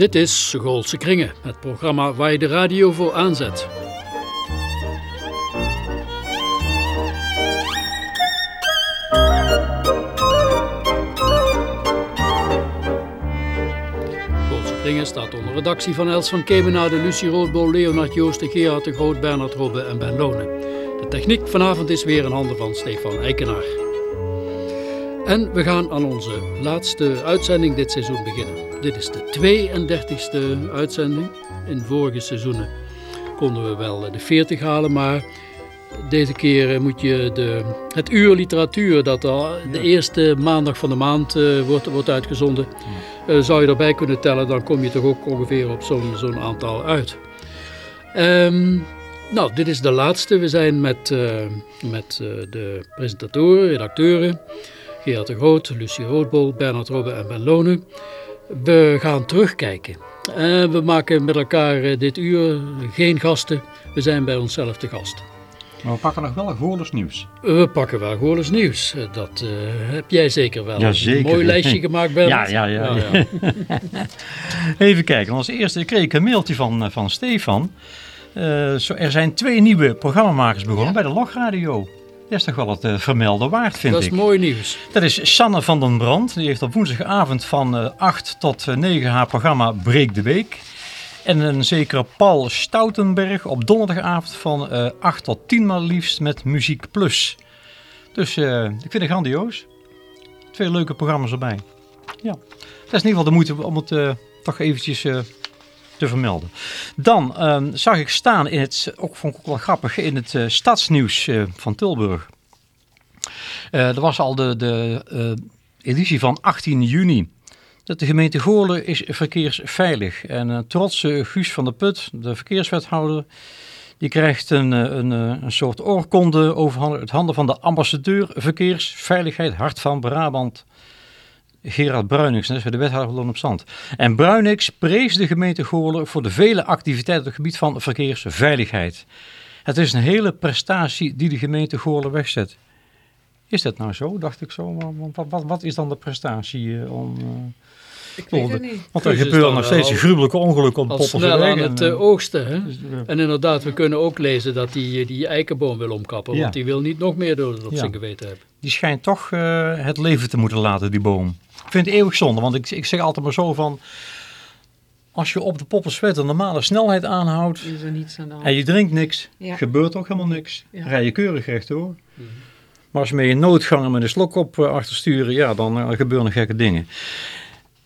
Dit is Goolse Kringen, het programma waar je de radio voor aanzet. Goolse Kringen staat onder redactie van Els van Kemenade, Lucie Roodbol, Leonard Joosten, Gerard de Groot, Bernard Robbe en Ben Lonen. De techniek vanavond is weer in handen van Stefan Eikenaar. En we gaan aan onze laatste uitzending dit seizoen beginnen. Dit is de 32e uitzending. In vorige seizoenen konden we wel de 40 halen, maar deze keer moet je de, het uur literatuur dat al de eerste maandag van de maand uh, wordt, wordt uitgezonden, uh, zou je erbij kunnen tellen, dan kom je toch ook ongeveer op zo'n zo'n aantal uit. Um, nou, dit is de laatste. We zijn met, uh, met de presentatoren, redacteuren, Gerard de Groot, Lucie Roodbol, Bernard Robbe en Ben Lonen. We gaan terugkijken. En we maken met elkaar dit uur geen gasten. We zijn bij onszelf te gast. Maar we pakken nog wel Goorles nieuws. We pakken wel Goorles nieuws. Dat uh, heb jij zeker wel. Ja, zeker. Een mooi lijstje gemaakt, Ben. Ja, ja, ja. ja, ja. Even kijken. Als eerste kreeg ik een mailtje van, van Stefan. Uh, zo, er zijn twee nieuwe programmamakers begonnen bij de Logradio. Dat is toch wel het uh, vermelden waard, vind ik. Dat is mooi nieuws. Dat is Sanne van den Brand. Die heeft op woensdagavond van uh, 8 tot 9 haar programma Breek de Week. En een zekere Paul Stoutenberg op donderdagavond van uh, 8 tot 10 maar liefst met Muziek Plus. Dus ik vind het grandioos. Twee leuke programma's erbij. Ja, dat is in ieder geval de moeite om het toch eventjes te vermelden. Dan uh, zag ik staan in het, ook vond ik wel grappig, in het uh, stadsnieuws uh, van Tilburg. er was al de, de editie van 18 juni. Dat de gemeente Goorlen is verkeersveilig. En trotse Guus van der Put, de verkeerswethouder, die krijgt een, een, een soort oorkonde over het handen van de ambassadeur verkeersveiligheid Hart van Brabant. Gerard Bruinix, dat is de wethouder van op Zand. En Bruinix prees de gemeente Goorlen voor de vele activiteiten op het gebied van verkeersveiligheid. Het is een hele prestatie die de gemeente Goorlen wegzet. Is dat nou zo, dacht ik zo? Wat, wat, wat is dan de prestatie uh, om... Uh, ik weet het niet. Want er gebeuren nog steeds gruwelijke ongelukken op Poppelse snel aan het uh, oogsten. Hè? Dus, en inderdaad, we kunnen ook lezen dat hij die eikenboom wil omkappen. Ja. Want die wil niet nog meer door op ja. zijn geweten hebben. Die schijnt toch het leven te moeten laten, die boom. Ik vind het eeuwig zonde, want ik, ik zeg altijd maar zo van... Als je op de Poppelswet een normale snelheid aanhoudt... Is er niets aan de hand. En je drinkt niks, ja. gebeurt ook helemaal niks. Ja. Rij je keurig rechtdoor. Mm. Maar als je met je noodganger met een slok op uh, achter sturen... Ja, dan uh, gebeuren gekke dingen.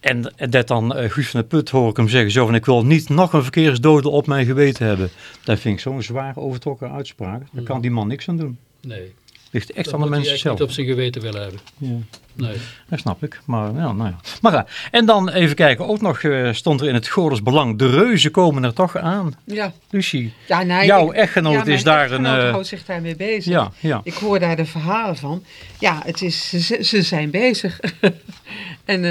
En dat dan uh, Guus van de Put hoor ik hem zeggen zo van... Ik wil niet nog een verkeersdode op mijn geweten hebben. Dat vind ik zo'n zwaar overtrokken uitspraak. Daar mm. kan die man niks aan doen. Nee. Ligt echt aan de mensen zelf. niet op zijn geweten willen hebben. Ja. Nee. Dat snap ik. Maar, ja, nou ja. maar ja. En dan even kijken. Ook nog uh, stond er in het Goorles Belang. De reuzen komen er toch aan. Ja. Lucie, ja, nee, jouw ik, echtgenoot ja, is daar een... Uh, houdt zich daarmee bezig. Ja, ja. Ik hoor daar de verhalen van. Ja, het is, ze, ze zijn bezig. en uh,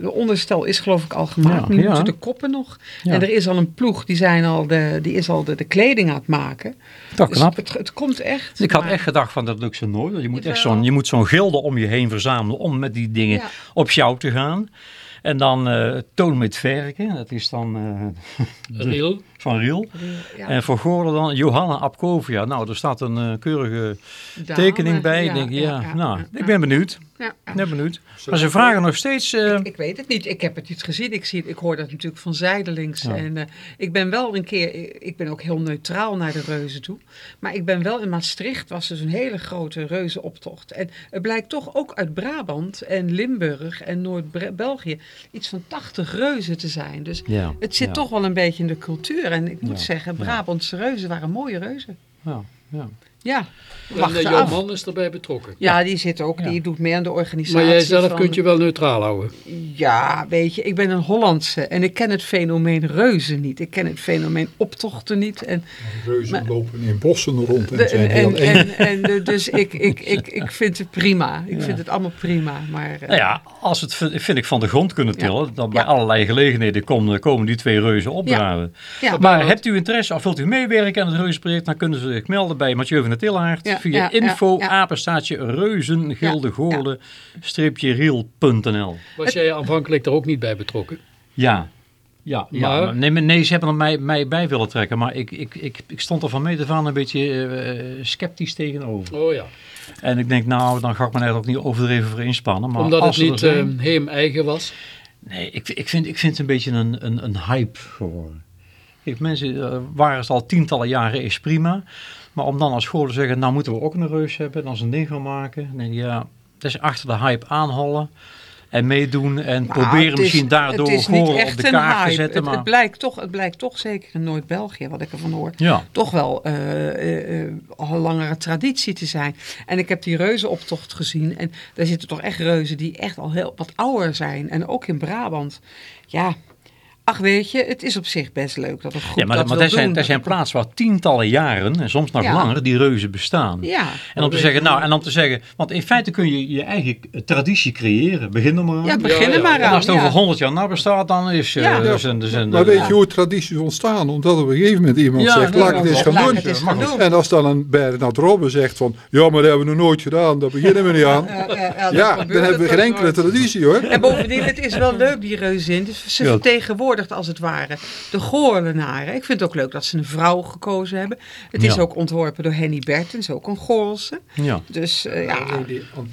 de onderstel is geloof ik al gemaakt. nu moeten de koppen nog. En er is al een ploeg. Die, zijn al de, die is al de, de kleding aan het maken. Toch dus knap. Het, het, komt echt. Ik had echt gedacht van dat lukt zo nooit. Je moet echt zo'n je moet zo'n gilde om je heen verzamelen om met die dingen ja. op jou te gaan. En dan uh, Toon met Verken, dat is dan uh, Riel. Van Riel. Ja. En voor Goorlen dan Johanna Apkovia. Nou, er staat een uh, keurige Dame, tekening bij. Ja, ik denk, ja, nou, ik ben benieuwd. Ja. Ik ben benieuwd. Maar ze vragen nog steeds... Ik, ik, weet het niet. Ik heb het niet gezien. Ik, zie, ik hoor dat natuurlijk van zijdelings. En ik ben wel een keer... Ik ben ook heel neutraal naar de reuzen toe. Maar ik ben wel in Maastricht. was dus een hele grote reuzenoptocht. En het blijkt toch ook uit Brabant en Limburg en Noord-België... iets van 80 reuzen te zijn. Dus het zit toch wel een beetje in de cultuur. En ik moet zeggen, Brabantse reuzen waren mooie reuzen. Ja, ja. Ja, en uh, jouw man is erbij betrokken. Ja, die zit ook, die doet mee aan de organisatie. Maar jij zelf van, kunt je wel neutraal houden. Ja, weet je, ik ben een Hollandse en ik ken het fenomeen reuzen niet. Ik ken het fenomeen optochten niet. En, reuzen maar, lopen in bossen rond en de, zijn en, heel en, en, en, dus ik, ik, ik, ik vind het prima. Ik ja. vind het allemaal prima. Maar, uh, nou ja, als het vind ik van de grond kunnen tillen, ja. dan bij allerlei gelegenheden komen, komen die twee reuzen opdraven. Ja. Maar hebt u interesse of wilt u meewerken aan het reuzenproject, dan kunnen ze zich melden bij Mathieu van der Tillaert via ja, info ja, ja. apenstaatje streepje riel.nl. Was jij aanvankelijk er ook niet bij betrokken? Ja. Ja, ja Maar- maar nee, nee, ze hebben er mij, mij bij willen trekken. Maar ik, ik, ik, ik stond er van meet aan een beetje eh, sceptisch tegenover. Oh ja, En ik denk, nou, dan ga ik me er ook niet overdreven voor inspannen. Maar omdat als het niet zijn- eh, heem eigen was. Nee, ik, ik, vind, ik vind het een beetje een, een, een hype geworden. Kijk, mensen eh, waren het al tientallen jaren, is prima. Maar om dan als school te zeggen, nou moeten we ook een reus hebben, en dan een ding gaan maken. Ik, ja, dat is achter de hype aanhollen en meedoen en proberen het is- misschien daardoor het Goorlen op de kaart te zetten. Het, maar... het, blijkt toch, het blijkt toch zeker in Noord-België, wat ik ervan hoor, ja. toch wel eh, eh, eh, al een langere traditie te zijn. En ik heb die reuzenoptocht gezien en daar zitten toch echt reuzen die echt al heel wat ouder zijn. En ook in Brabant. Ja, ach weet je, het is op zich best leuk dat een groep Ja, maar, dat maar wil er, zijn, doen. er zijn plaatsen waar tientallen jaren, en soms nog Ja. langer, die reuzen bestaan. Ja, En om te zeggen, nou, en om te zeggen, want in feite kun je je eigen traditie creëren. Begin er maar aan. ja begin ja. er maar en aan. als het over ja. 100 jaar na bestaat, dan is uh, Ja. er zijn, er zijn, Maar eh, weet je hoe tradities ontstaan? Omdat op een gegeven moment iemand Ja, zegt, laat het eens gaan Laat doen. het eens Maar gaan goed. doen. En als dan een Bernard Robben zegt van, ja maar dat hebben we nog nooit gedaan, daar beginnen we niet aan. Ja, dan hebben we het geen enkele traditie hoor. En bovendien, het is wel leuk, die reuzin. Dus ze Ja. Vertegenwoordigt als het ware de Goorlenaren. Ik vind het ook leuk dat ze een vrouw gekozen hebben. Het is Ja. ook ontworpen door Henny Bertens, ook een Goorlse. ja. Dus eh, ja,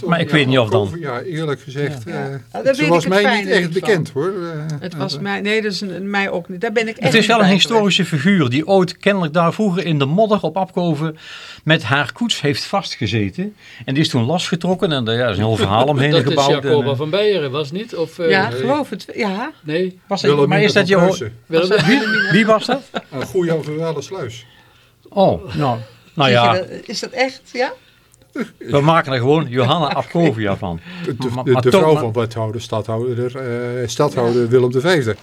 Maar ik weet niet of dan- Ja, eerlijk gezegd, Ja. eh, Ja, weet ze was mij niet echt van. bekend hoor. Eh, het was mij, nee, dat is een- mij ook niet. Daar ben ik echt Het is wel een bij historische figuur die ooit kennelijk daar vroeger in de modder op Apkoven met haar koets heeft vastgezeten. En die is toen losgetrokken en daar is een heel verhaal omheen Dat is gebouwd. en, Jacoba van Beieren, was het niet? Of, eh. Ja, geloof het. Ja, Nee, was Wilhelmina maar is dat je... Willem- Wie, wie was dat? Een goede overwelde sluis. Oh, nou, nou ja, dat- is dat echt? Ja? we maken er gewoon Johanna Apkovia van. De, de, vrouw van wethouder, stadhouder, eh, stadhouder Willem V.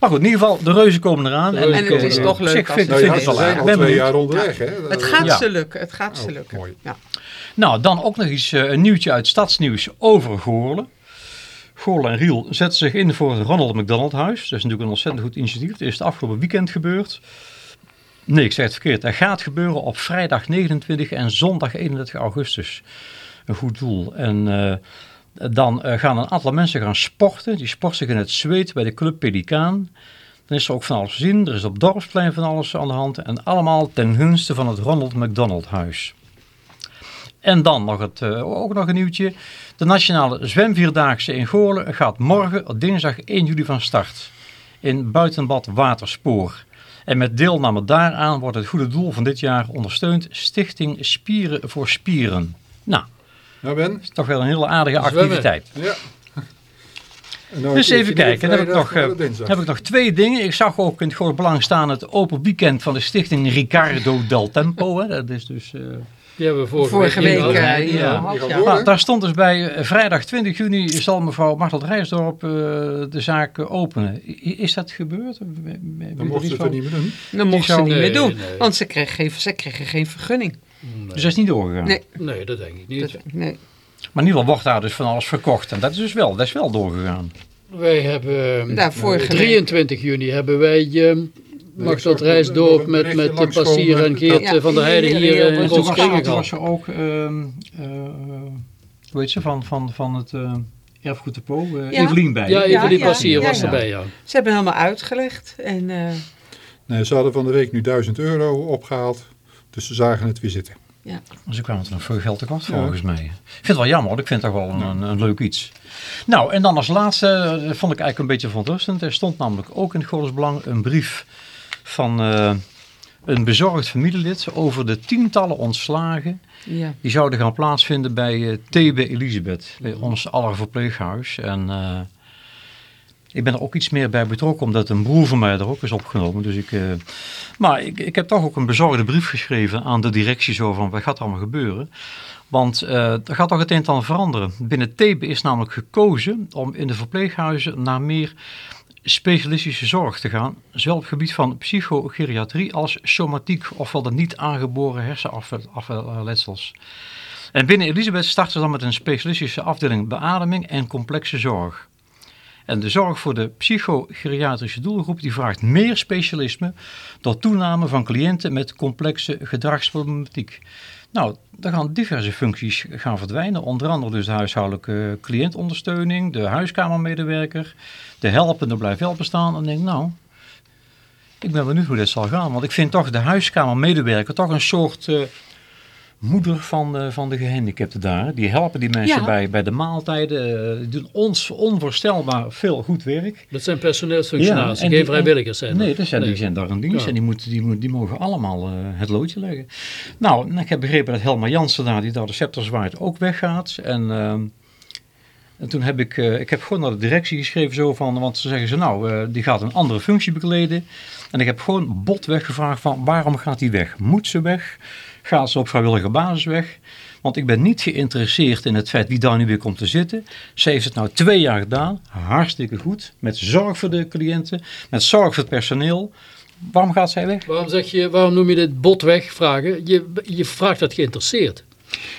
Maar goed, in ieder geval, de reuzen komen eraan. En het ik, is eh, toch leuk zich als vind, het Nou ja, het ze zijn al twee jaar onderweg. Hè? Het Dat- gaat Ja. ze lukken, het gaat ze Oh, lukken. mooi. Ja. Nou, dan ook nog iets, eh, een nieuwtje uit Stadsnieuws over Goorlen. Goorlen en Riel zetten zich in voor het Ronald McDonald Huis. Dat is natuurlijk een ontzettend goed initiatief. Het is het afgelopen weekend gebeurd. Nee, ik zeg het verkeerd. Dat gaat gebeuren op vrijdag 29 en zondag 31 augustus. Een goed doel. En eh, dan eh, gaan een aantal mensen gaan sporten. Die sporten zich in het zweet bij de Club Pelikaan. Dan is er ook van alles te zien. Er is op Dorpsplein van alles aan de hand. En allemaal ten gunste van het Ronald McDonald Huis. En dan nog het, eh, ook nog een nieuwtje. De Nationale Zwemvierdaagse in Goorlen gaat morgen, dinsdag 1 juli, van start. In buitenbad Waterspoor. En met deelname daaraan wordt het goede doel van dit jaar ondersteund. Stichting Spieren voor Spieren. Nou, Ja, Ben? is toch wel een hele aardige Zwemmen. activiteit. Ja. Nou Dus even kijken, dan heb ik, nog, eh, dinsdag. heb ik nog twee dingen. Ik zag ook in het groot belang staan het open weekend van de stichting Ricardo del Tempo. Hè. Dat is dus... eh, die hebben we vorige, Vorige week eh, Ja. Ja. ja. Nou, daar stond dus bij eh, vrijdag 20 juni zal mevrouw Martel Rijsdorp eh, de zaak openen. I- Is dat gebeurd? Dan mocht ze het niet meer doen. Dat mocht ze niet Nee, meer doen, nee. want ze kreeg geen, ze kregen geen vergunning. Dus dat is niet doorgegaan. Nee, Nee, dat denk ik niet. dat, nee. Maar in ieder geval wordt daar dus van alles verkocht. En dat is dus wel, dat is wel doorgegaan. Wij hebben Daar vorige week. 23 juni hebben wij uh, Max dat Reisdorp nog een met, met de langskomen. Passier en Geert Ja, eh, van der Heijden hier- hier eh, in het was, er ook, ehm, eh, hoe heet ze, van, van, van het eh Erfgoed de Po, eh, Ja. Evelien bij. Ja, Ja, ja, Passier ja, was ja. erbij, ja. Ze hebben helemaal uitgelegd. En eh, Nee, ze hadden van de week nu 1000 euro opgehaald. Dus ze zagen het weer zitten. Ze kwamen er nog veel geld tekort volgens mij. Ik vind het wel jammer, want ik vind het toch wel een, een, een leuk iets. Nou, en dan als laatste, eh, vond ik eigenlijk een beetje verontrustend. Er stond namelijk ook in het Belang een brief van eh, een bezorgd familielid over de tientallen ontslagen ja. die zouden gaan plaatsvinden bij eh, TB Elisabeth, bij ons aller verpleeghuis. En eh, ik ben er ook iets meer bij betrokken, omdat een broer van mij er ook is opgenomen. Dus ik, maar ik, ik heb toch ook een bezorgde brief geschreven aan de directie zo van, wat gaat er allemaal gebeuren? Want er gaat toch het een en ander veranderen. Binnen TB is namelijk gekozen om in de verpleeghuizen naar meer specialistische zorg te gaan. Zowel op het gebied van psychogeriatrie als somatiek, ofwel de niet aangeboren hersenafletsels. En binnen Elisabeth starten ze dan met een specialistische afdeling beademing en complexe zorg. En de zorg voor de psychogeriatrische doelgroep die vraagt meer specialisme door toename van cliënten met complexe gedragsproblematiek. Nou, daar gaan diverse functies gaan verdwijnen. Onder andere dus de huishoudelijke cliëntondersteuning, de huiskamermedewerker, de helpende blijft wel bestaan. En denk nou, ik ben benieuwd hoe dit zal gaan. Want ik vind toch de huiskamermedewerker toch een soort uh, moeder van de, van de gehandicapten daar. Die helpen die mensen Ja. bij, bij de maaltijden. eh, Die doen ons onvoorstelbaar veel goed werk. Dat zijn personeelsfunctionarissen, Ja, en geen die- vrijwilligers zijn Nee, dat. zijn, die zijn daar in dienst Ja. en die, moeten, die, mogen allemaal eh, het loodje leggen. Nou, ik heb begrepen dat Helma Jansen daar, die daar de scepter zwaait, ook weggaat. En, ehm, en toen heb ik, eh, ik heb gewoon naar de directie geschreven zo van, want ze zeggen ze nou, eh, die gaat een andere functie bekleden. En ik heb gewoon botweg gevraagd van, waarom gaat die weg? Moet ze weg? Gaat ze op vrijwillige basis weg? Want ik ben niet geïnteresseerd in het feit wie daar nu weer komt te zitten. Ze heeft het nou twee jaar gedaan, hartstikke goed. Met zorg voor de cliënten, met zorg voor het personeel. Waarom gaat zij weg? Waarom, zeg je, waarom noem je dit botweg vragen? Je, je vraagt dat geïnteresseerd.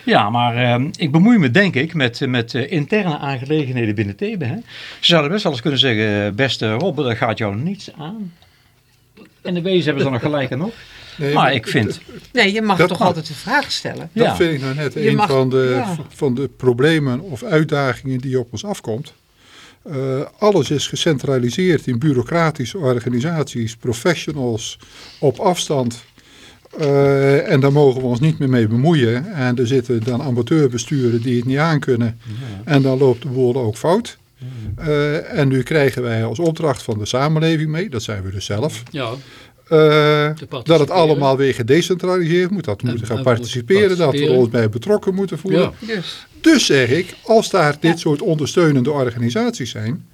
Ja, maar eh, ik bemoei me denk ik met, met eh, interne aangelegenheden binnen Thebe. Hè. Ze zouden best wel eens kunnen zeggen, eh, beste Robbe, dat gaat jou niets aan. En de wezen hebben ze dan nog gelijk en op. Nee, Maar ik vind, Nee, je mag Dat toch altijd de vraag stellen. Dat ja, vind ik nou net Je een mag- van, de, ja. van de problemen of uitdagingen die op ons afkomt. Eh, alles is gecentraliseerd in bureaucratische organisaties, professionals op afstand. Eh, en daar mogen we ons niet meer mee bemoeien. En er zitten dan amateurbesturen die het niet aankunnen. En dan loopt de boel ook fout. Eh, en nu krijgen wij als opdracht van de samenleving mee, dat zijn we dus zelf, Ja, eh, dat het allemaal weer gedecentraliseerd moet. Dat we En- moeten gaan en participeren, dat we ons bij betrokken moeten voelen. ja. Dus, Dus zeg ik, als daar dit soort ondersteunende organisaties zijn,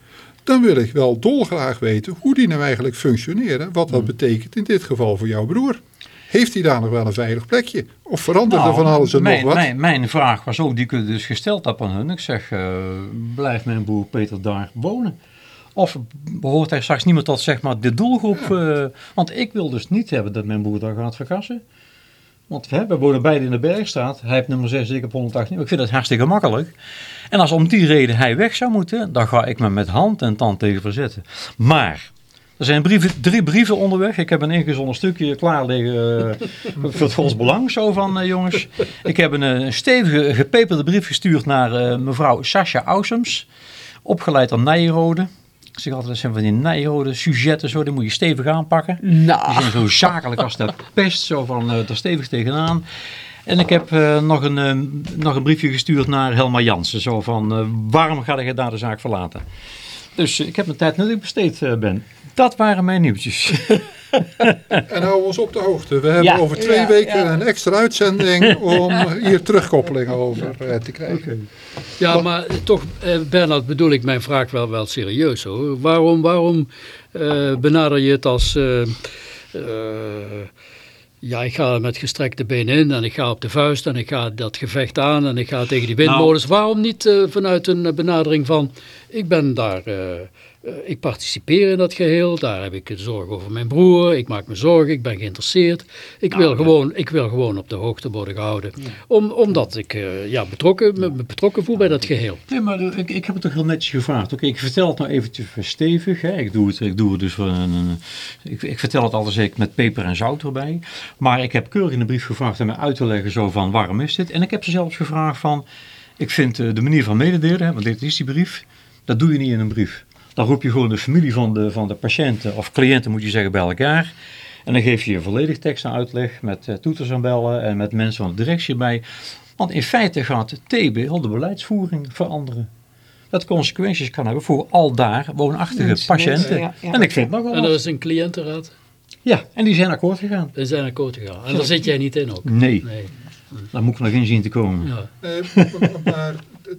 dan wil ik wel dolgraag weten hoe die nou eigenlijk functioneren. Wat Hmm. dat betekent in dit geval voor jouw broer. Heeft hij daar nog wel een veilig plekje? Of verandert Nou, er van alles en mijn, nog wat? Mijn, mijn vraag was ook, die ik dus gesteld heb aan hun. Ik zeg, eh, blijft mijn broer Peter daar wonen? Of behoort hij straks niet meer tot zeg maar, de doelgroep? eh, want ik wil dus niet hebben dat mijn broer daar gaat verkassen. Want hè, we wonen beide in de Bergstraat. Hij heeft nummer 6, ik heb 118. Ik vind het hartstikke makkelijk. En als om die reden hij weg zou moeten, dan ga ik me met hand en tand tegen verzetten. Maar er zijn brieven, drie brieven onderweg. Ik heb een ingezonden stukje klaar liggen eh, voor het Gods Belang. Zo van, eh, jongens. Ik heb een, eh, stevige, gepeperde brief gestuurd naar mevrouw Sascha Ausums. Opgeleid aan Nijrode. Ik zeg altijd, dat zijn van die Nijrode sujetten, zo, die moet je stevig aanpakken. Die nou, zijn zo zakelijk als de pest, zo van uh, er stevig tegenaan. En ik heb nog, een, nog een briefje gestuurd naar Helma Jansen, zo van waarom ga je daar de zaak verlaten? Dus eh, ik heb mijn tijd nuttig besteed, eh, Ben. Dat waren mijn nieuwtjes. En hou ons op de hoogte. We hebben Ja. over twee Ja, weken ja. een extra uitzending om hier terugkoppelingen over eh, te krijgen. Ja, maar toch, eh, Bernard, bedoel ik mijn vraag wel, wel serieus hoor. Waarom, waarom eh, benader je het als... eh, eh, ja, ik ga er met gestrekte benen in en ik ga op de vuist en ik ga dat gevecht aan en ik ga tegen die windmolens. Waarom niet eh, vanuit een eh, benadering van, ik ben daar... eh, ik participeer in dat geheel, daar heb ik zorg over mijn broer, ik maak me zorgen, ik ben geïnteresseerd. Ik, Nou, wil, ja. gewoon, ik wil gewoon op de hoogte worden gehouden. Om, omdat ik eh, ja, betrokken, me, betrokken voel bij dat geheel. Nee, maar ik, ik heb het toch heel netjes gevraagd. Oké, ik vertel het nou eventjes stevig. Hè. Ik, doe het, ik doe het dus een, een- ik, ik vertel het altijd zeker met peper en zout erbij. Maar ik heb keurig in de brief gevraagd om me uit te leggen zo van waarom is dit. En ik heb ze zelfs gevraagd van, ik vind eh, de manier van mededelen, hè, want dit is die brief, dat doe je niet in een brief. Dan roep je gewoon de familie van de, van de patiënten of cliënten moet je zeggen bij elkaar. En dan geef je je volledig tekst en uitleg met eh, toeters en bellen en met mensen van de directie erbij. Want in feite gaat TB heel de beleidsvoering veranderen. Dat consequenties kan hebben voor al daar woonachtige Mensen, patiënten. ja, ja. En ik vind nog wel En er is een cliëntenraad, Ja, en die zijn akkoord gegaan. die zijn akkoord gegaan. En daar zit jij niet in ook. Nee, Nee. daar moet ik nog in zien te komen. Ja. Eh, maar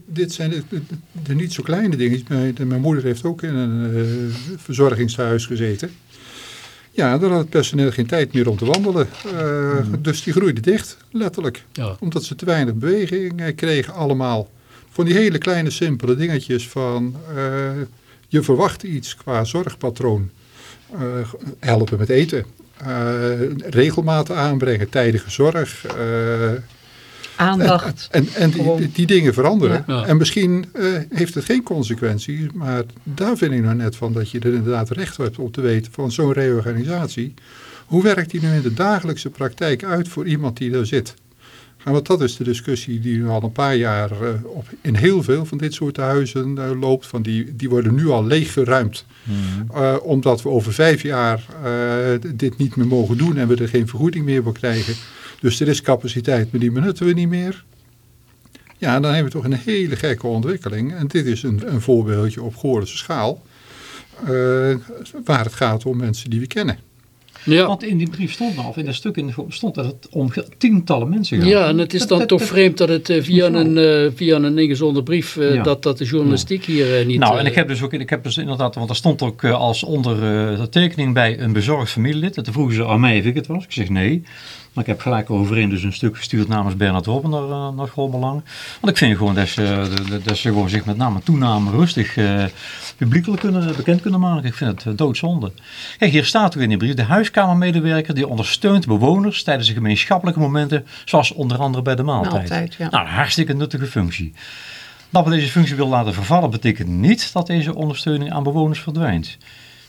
dit zijn de, de- de niet zo kleine dingen. Mijn, mijn moeder heeft ook in een eh, verzorgingshuis gezeten. Ja, daar had het personeel geen tijd meer om te wandelen. Eh, Dus die groeide dicht, letterlijk. Ja. Omdat ze te weinig beweging eh, kregen allemaal. Van die hele kleine simpele dingetjes van... je verwacht iets qua zorgpatroon. Helpen met eten. regelmaat aanbrengen, tijdige zorg. Aandacht. En, en die, die, die dingen veranderen. Ja. En misschien eh, heeft het geen consequenties, maar daar vind ik nou net van dat je er inderdaad recht hebt om te weten van zo'n reorganisatie. Hoe werkt die nu in de dagelijkse praktijk uit voor iemand die daar zit? En want dat is de discussie die nu al een paar jaar eh, op, in heel veel van dit soort huizen eh, loopt. Van die, die worden nu al leeggeruimd. Eh, omdat we over vijf jaar eh, dit niet meer mogen doen en we er geen vergoeding meer voor krijgen. Dus er is capaciteit, maar die benutten we niet meer. Ja, dan hebben we toch een hele gekke ontwikkeling. En dit is een, een voorbeeldje op Goorlense schaal. eh, waar het gaat om mensen die we kennen. Ja. Want in die brief stond of in dat stuk in de, stond dat het om tientallen mensen gaat. Ja, en het is Dat- dan dat- toch dat- vreemd dat het eh, via, een, eh, via een ingezonde brief, eh, Ja. dat, dat de journalistiek hier eh, niet... Nou, eh, en ik heb dus ook, ik heb dus inderdaad, want er stond ook eh, als onder eh, de tekening bij een bezorgd familielid. En toen vroegen ze aan mij of ik het was. Ik zeg nee. Maar ik heb gelijk overeen dus een stuk gestuurd namens Bernard Robben naar, eh, naar Schoolbelang. Want ik vind gewoon dat ze, dat- ze gewoon zich met name toename rustig eh, publiekelijk kunnen, bekend kunnen maken. Ik vind het eh, doodzonde. Kijk, hier staat ook in die brief, de huiskamermedewerker die ondersteunt bewoners tijdens de gemeenschappelijke momenten, zoals onder andere bij de maaltijd. Maaltijd, ja. Nou, een hartstikke nuttige functie. Dat we deze functie willen laten vervallen betekent niet dat deze ondersteuning aan bewoners verdwijnt.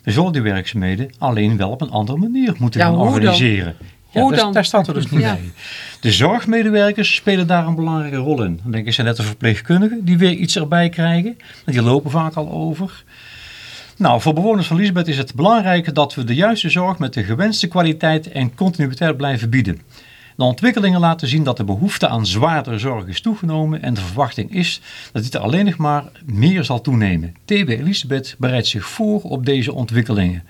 We zullen die werkzaamheden alleen wel op een andere manier moeten Ja, gaan organiseren. Ja, daar, staat er dus niet Ja. bij. De zorgmedewerkers spelen daar een belangrijke rol in. Dan denk ik, zijn net de verpleegkundigen die weer iets erbij krijgen. Die lopen vaak al over. Nou, voor bewoners van Lisbeth is het belangrijk dat we de juiste zorg met de gewenste kwaliteit en continuïteit blijven bieden. De ontwikkelingen laten zien dat de behoefte aan zwaardere zorg is toegenomen en de verwachting is dat dit alleen nog maar meer zal toenemen. TB Elisabeth bereidt zich voor op deze ontwikkelingen.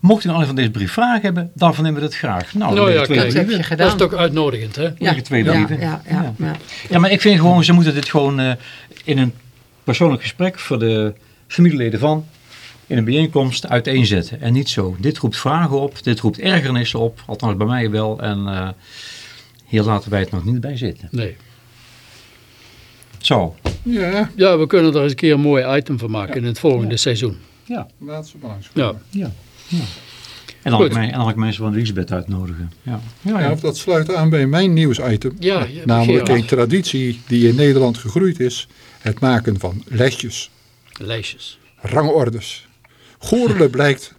Mocht u nog van deze brief vragen hebben, dan vernemen we het graag. Nou, Nou ja, kijk, Dat heb je dat is toch uitnodigend, hè? Liggen twee ja, ja, ja, ja. Ja, maar ik vind gewoon, ze moeten dit gewoon eh, in een persoonlijk gesprek voor de familieleden van, in een bijeenkomst uiteenzetten. En niet zo. Dit roept vragen op, dit roept ergernissen op, althans bij mij wel. En eh, hier laten wij het nog niet bij zitten. Nee. Zo. Ja, Ja, we kunnen er eens een keer een mooi item van maken in het volgende seizoen. Ja. laat ze maar langs Ja. ja. Ja. En dan Goed. ook, mij, en dan ook mensen van Elisabeth uitnodigen. Ja. Ja, Ja, dat sluit aan bij mijn nieuwsitem. Ja, ja, Namelijk een traditie die in Nederland gegroeid is. Het maken van lijstjes, Lijstjes. rangordes. Goorlen blijkt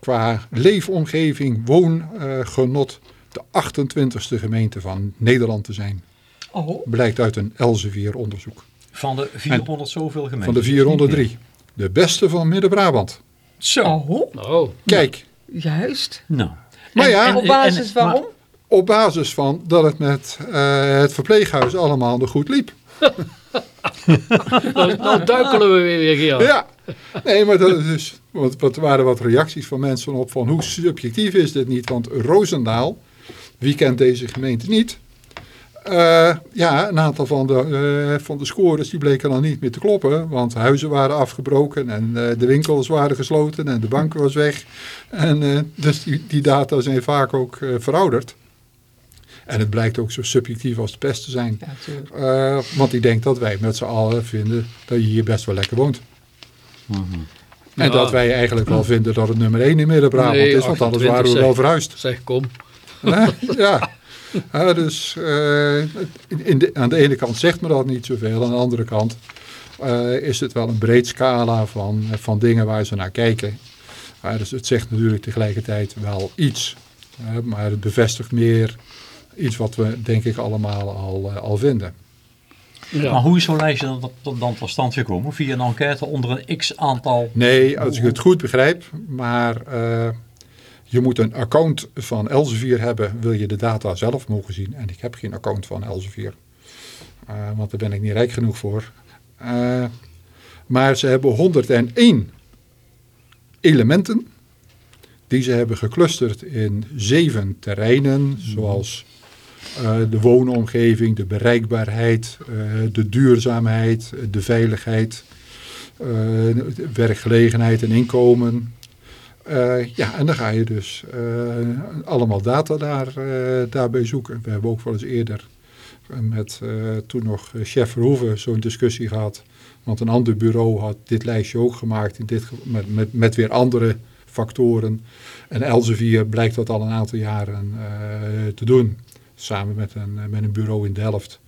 qua leefomgeving, woongenot de 28ste gemeente van Nederland te zijn. Oh, Blijkt uit een Elsevier onderzoek. Van de 400 zoveel gemeenten. Van de 403. De beste van Midden-Brabant. Zo. oh, Oh, Kijk, juist. Nou. Maar ja, Op basis waarom? op basis van dat het met eh, het verpleeghuis allemaal nog goed liep. nou, nou duikelen we weer, weer. Ja, nee, maar dat is dus, want wat er waren wat reacties van mensen op van hoe subjectief is dit niet? Want Roosendaal, wie kent deze gemeente niet? Eh, ja, een aantal van de, eh, van de scores die bleken dan niet meer te kloppen, want huizen waren afgebroken en eh, de winkels waren gesloten en de bank was weg. En eh, dus die, die data zijn vaak ook eh, verouderd. En het blijkt ook zo subjectief als de pest te zijn. Ja, natuurlijk. Eh, want ik denk dat wij met z'n allen vinden dat je hier best wel lekker woont. En Ja. dat wij eigenlijk wel vinden dat het nummer 1 in Midden-Brabant Nee, is, want anders 28 waren we zeg. wel verhuisd. Zeg, kom. Ja. Ja, dus eh, in de, aan de ene kant zegt me dat niet zoveel, aan de andere kant eh, is het wel een breed scala van, van dingen waar ze naar kijken. Ja, dus het zegt natuurlijk tegelijkertijd wel iets, hè, maar het bevestigt meer iets wat we denk ik allemaal al, eh, al vinden. Maar Ja. hoe is zo'n lijstje dan, tot- dan tot stand gekomen? Via een enquête onder een x-aantal... Nee, als ik het goed begrijp, maar eh, je moet een account van Elsevier hebben, wil je de data zelf mogen zien. En ik heb geen account van Elsevier, Eh, want daar ben ik niet rijk genoeg voor. Eh, maar ze hebben 101 elementen die ze hebben geclusterd in zeven terreinen, zoals eh, de woonomgeving, de bereikbaarheid, de duurzaamheid, de veiligheid, werkgelegenheid en inkomen. Eh, ja, en dan ga je dus eh, allemaal data daar, eh, daarbij zoeken. We hebben ook wel eens eerder met toen nog chef Verhoeven zo'n discussie gehad. Want een ander bureau had dit lijstje ook gemaakt in dit, met, met, met weer andere factoren. En Elsevier blijkt dat al een aantal jaren te doen. samen met een, met een bureau in Delft.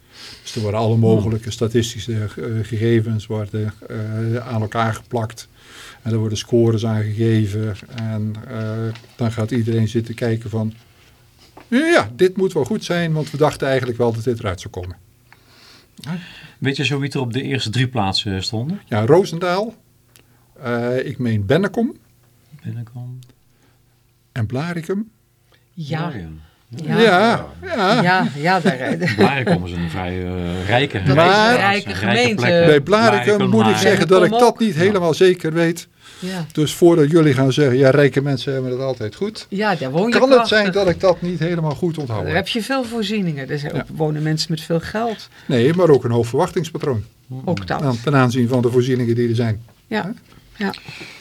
Dus er worden alle mogelijke statistische gegevens worden, aan elkaar geplakt. En er worden scores aangegeven. En eh, dan gaat iedereen zitten kijken van... Ja, dit moet wel goed zijn, want we dachten eigenlijk wel dat dit eruit zou komen. Weet je zo wie er op de eerste drie plaatsen stonden? Ja, Roosendaal. eh, ik meen Bennekom Binnenkom. en Blaricum. Ja, ja. ja, Ja, ja. daar, Blarikum is een vrij eh, rijke Maar- een rijke gemeente. Bij Blaricum Blaricum, moet ik zeggen dat ik dat niet helemaal zeker weet. Ja. Dus voordat jullie gaan zeggen, ja, rijke mensen hebben het altijd goed. ja, daar woon je Kan het zijn dat ik dat niet helemaal goed onthoud? Daar heb je veel voorzieningen. Er zijn ook, wonen mensen met veel geld. Nee, maar ook een hoog verwachtingspatroon. Ook dat. aan- Ten aanzien van de voorzieningen die er zijn. Ja. ja.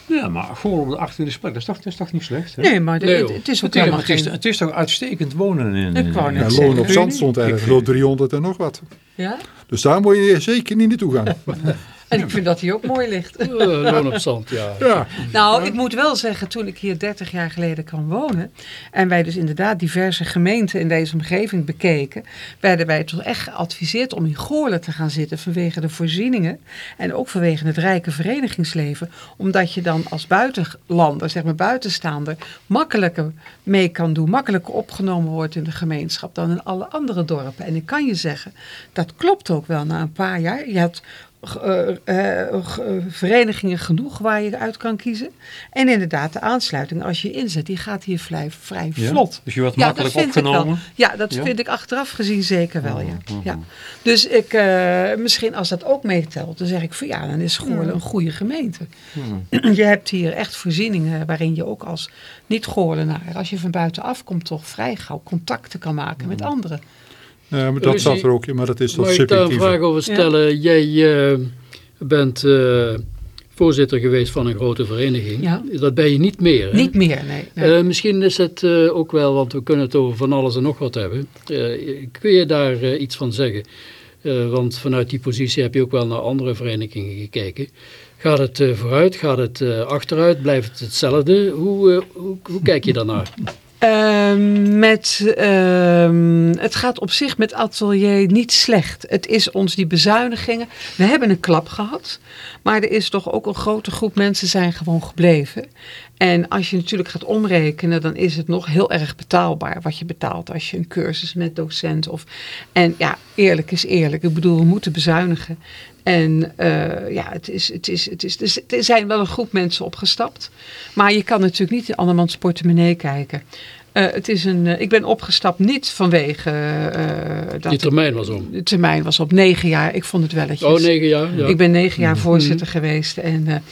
Ja, maar gewoon op de 28e plek, dat is toch, dat is toch niet slecht? Hè? Nee, maar de- Nee, het, is ook Het is, helemaal het, is, geen... het is toch uitstekend wonen in... Ik wou in- net Ja, zeggen. loon op zand stond Ik ergens vind- zo 300 en nog wat. Ja? Dus daar moet je zeker niet naartoe gaan. En ik vind dat hij ook mooi ligt. Eh, loon op zand, ja. Ja, Nou, ik moet wel zeggen, toen ik hier 30 jaar geleden kwam wonen... en wij dus inderdaad diverse gemeenten in deze omgeving bekeken... werden wij toch echt geadviseerd om in Goorlen te gaan zitten... vanwege de voorzieningen en ook vanwege het rijke verenigingsleven. Omdat je dan als buitenlander, zeg maar buitenstaander... makkelijker mee kan doen, makkelijker opgenomen wordt in de gemeenschap... dan in alle andere dorpen. En ik kan je zeggen, dat klopt ook wel na een paar jaar. Je hebt eh, eh, verenigingen genoeg waar je uit kan kiezen. En inderdaad, de aansluiting, als je inzet, die gaat hier vrij, vrij Ja? vlot. Dus je wordt Ja, makkelijk opgenomen? Ja, dat Ja? vind ik achteraf gezien zeker wel, ja. Mhm. ja. Dus ik, eh, misschien als dat ook meetelt, dan zeg ik van ja, dan is Goorlen een goede gemeente. Mhm. Je hebt hier echt voorzieningen waarin je ook als niet-Goorlenaar, als je van buitenaf komt, toch vrij gauw contacten kan maken met anderen. Ja, maar dat zat er ook in, maar dat is toch Mag ik daar een subjectief. vraag over stellen? Jij eh, bent eh, voorzitter geweest van een grote vereniging. Ja. Dat ben je niet meer. Hè? Niet meer, nee. nee. Eh, misschien is het eh, ook wel, want we kunnen het over van alles en nog wat hebben. Eh, kun je daar eh, iets van zeggen? Eh, want vanuit die positie heb je ook wel naar andere verenigingen gekeken. Gaat het eh, vooruit? Gaat het eh, achteruit? Blijft het hetzelfde? Hoe, hoe, hoe kijk je daarnaar? Ehm, met, ehm, het gaat op zich met atelier niet slecht. Het is ons die bezuinigingen. We hebben een klap gehad. Maar er is toch ook een grote groep mensen zijn gewoon gebleven. En als je natuurlijk gaat omrekenen, dan is het nog heel erg betaalbaar wat je betaalt als je een cursus met docent of. En ja, eerlijk is eerlijk. Ik bedoel, we moeten bezuinigen. En eh, ja, het is, het is, het is, dus er zijn wel een groep mensen opgestapt. Maar je kan natuurlijk niet in andermans portemonnee kijken. Eh, het is een, eh, ik ben opgestapt niet vanwege eh, dat Die termijn was om. de termijn was op negen jaar. Ik vond het welletjes. Oh, negen jaar? Ja. Ik ben negen jaar voorzitter geweest. En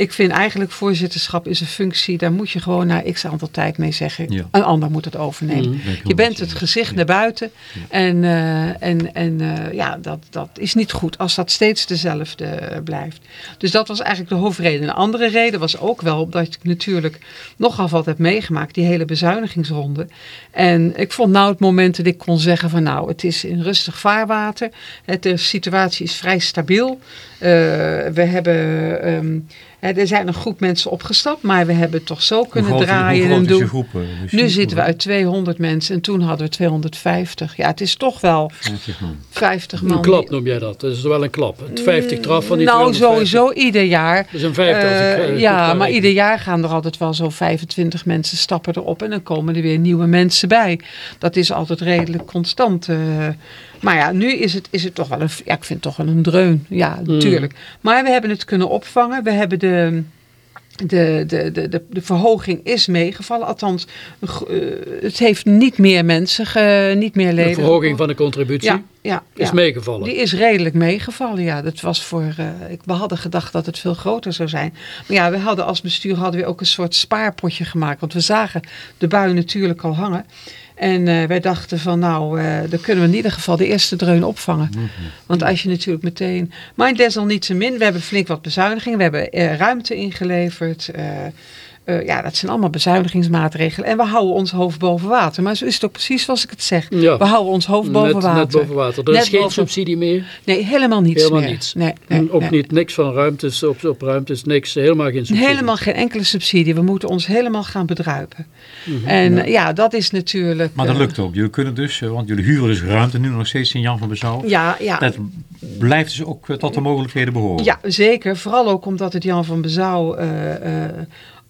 ik vind eigenlijk voorzitterschap is een functie. Daar moet je gewoon na x aantal tijd mee zeggen. Ja. Een ander moet het overnemen. Mhm. Je bent het gezicht naar buiten. En, eh, en, en eh, ja, dat, dat is niet goed als dat steeds dezelfde eh, blijft. Dus dat was eigenlijk de hoofdreden. Een andere reden was ook wel dat ik natuurlijk nogal wat heb meegemaakt. Die hele bezuinigingsronde. En ik vond nou het moment dat ik kon zeggen van nou, het is in rustig vaarwater. Het, de situatie is vrij stabiel. Eh, we hebben, ehm, er zijn een groep mensen opgestapt, maar we hebben het toch zo kunnen hoe groot, draaien hoe en groot is je doen. groep? eh? Nu zitten we uit 200 mensen en toen hadden we 250. Ja, het is toch wel 50 man. 50 man. Een klap die- noem jij dat. Dat is wel een klap. Het 50 traf van die Nou, 250. sowieso ieder jaar. Dat is een 50 als ik, Eh, eh, ja, maar rekenen. ieder jaar gaan er altijd wel zo'n 25 mensen stappen erop. En dan komen er weer nieuwe mensen bij. Dat is altijd redelijk constant. eh. Maar ja, nu is het, is het toch wel een... Ja, ik vind het toch wel een dreun. Ja, natuurlijk. Maar we hebben het kunnen opvangen. We hebben de... De, de, de, de, de verhoging is meegevallen. Althans, eh, het heeft niet meer mensen, ge- niet meer leden. De verhoging van de contributie ja, ja, is ja. meegevallen. Die is redelijk meegevallen, ja. Dat was voor, ik, we hadden gedacht dat het veel groter zou zijn. Maar ja, we hadden als bestuur hadden we ook een soort spaarpotje gemaakt. Want we zagen de bui natuurlijk al hangen. En eh, wij dachten van nou, eh dan kunnen we in ieder geval de eerste dreun opvangen. Want als je natuurlijk meteen... Maar desalniettemin, we hebben flink wat bezuinigingen. We hebben eh, ruimte ingeleverd. Eh, ja, dat zijn allemaal bezuinigingsmaatregelen. En we houden ons hoofd boven water. Maar zo is het ook precies zoals ik het zeg. Ja. We houden ons hoofd boven net, water. net boven water. Er Net is geen boven- subsidie meer. Nee, helemaal niets Helemaal meer. niets. Nee, ook nee. niet niks van ruimtes, op, op ruimtes, niks. Helemaal geen subsidie. Helemaal geen enkele subsidie. We moeten ons helemaal gaan bedruipen. Mhm. En ja. ja, dat is natuurlijk... Maar dat eh, lukt ook. Jullie kunnen dus, eh, want jullie huren dus ruimte nu nog steeds in Jan van Bezouw. Ja, ja. Dat blijft dus ook tot de mogelijkheden behoren. Ja, zeker. Vooral ook omdat het Jan van Bezouw eh, eh,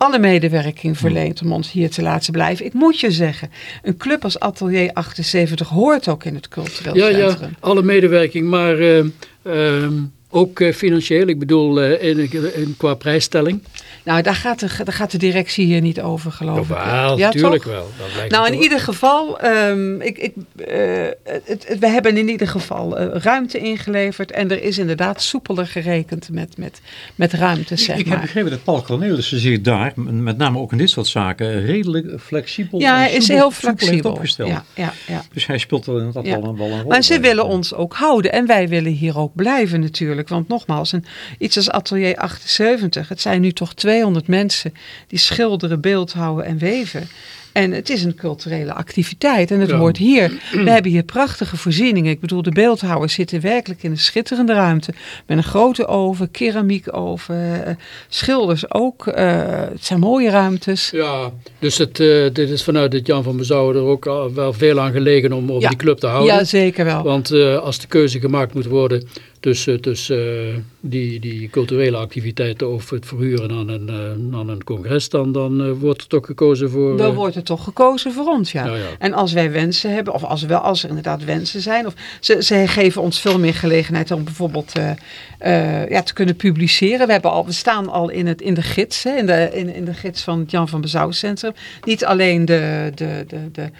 alle medewerking verleent om ons hier te laten blijven. Ik moet je zeggen, een club als Atelier 78 hoort ook in het cultureel Ja, ja, centrum. alle medewerking, maar eh, ehm, ook eh, financieel. Ik bedoel, eh, in, in, qua prijsstelling. Nou, daar gaat, de, daar gaat de directie hier niet over, geloof ik. Ja, tuurlijk toch? wel. Dat lijkt Nou, in ieder geval, ehm, ik, ik, eh, het, het- we hebben in ieder geval eh, ruimte ingeleverd. En er is inderdaad soepeler gerekend met, met, met ruimte, zeg ik heb maar. begrepen dat Paul Cornelissen zich daar, met name ook in dit soort zaken, redelijk flexibel Ja, hij is soepel- heel flexibel. opgesteld. Ja, ja, ja. Dus hij speelt er inderdaad Ja. wel, een, wel een rol Maar ze bij. willen ons ook houden en wij willen hier ook blijven natuurlijk. Want nogmaals, een, iets als Atelier 78, het zijn nu toch 200 mensen die schilderen, beeldhouden en weven. En het is een culturele activiteit en het Ja. hoort hier. We hebben hier prachtige voorzieningen. Ik bedoel, de beeldhouwers zitten werkelijk in een schitterende ruimte. Met een grote oven, keramiekoven, eh, schilders ook. eh, het zijn mooie ruimtes. Ja, dus het, eh, dit is vanuit het Jan van Bezouwen er ook al wel veel aan gelegen om over Ja. die club te houden. Ja, zeker wel. Want als de keuze gemaakt moet worden tussen, tussen die, die culturele activiteiten of het verhuren aan een, aan een congres, dan, dan wordt er toch gekozen voor... Dan wordt er toch gekozen voor ons, ja. En als wij wensen hebben, of als, wel, als er inderdaad wensen zijn, of ze, ze geven ons veel meer gelegenheid om bijvoorbeeld eh, eh, ja, te kunnen publiceren. We, hebben al, we staan al in, het, in de gids, hè, in, de, in, in de gids van het Jan van Bezouw Centrum. Niet alleen de, de, de, de,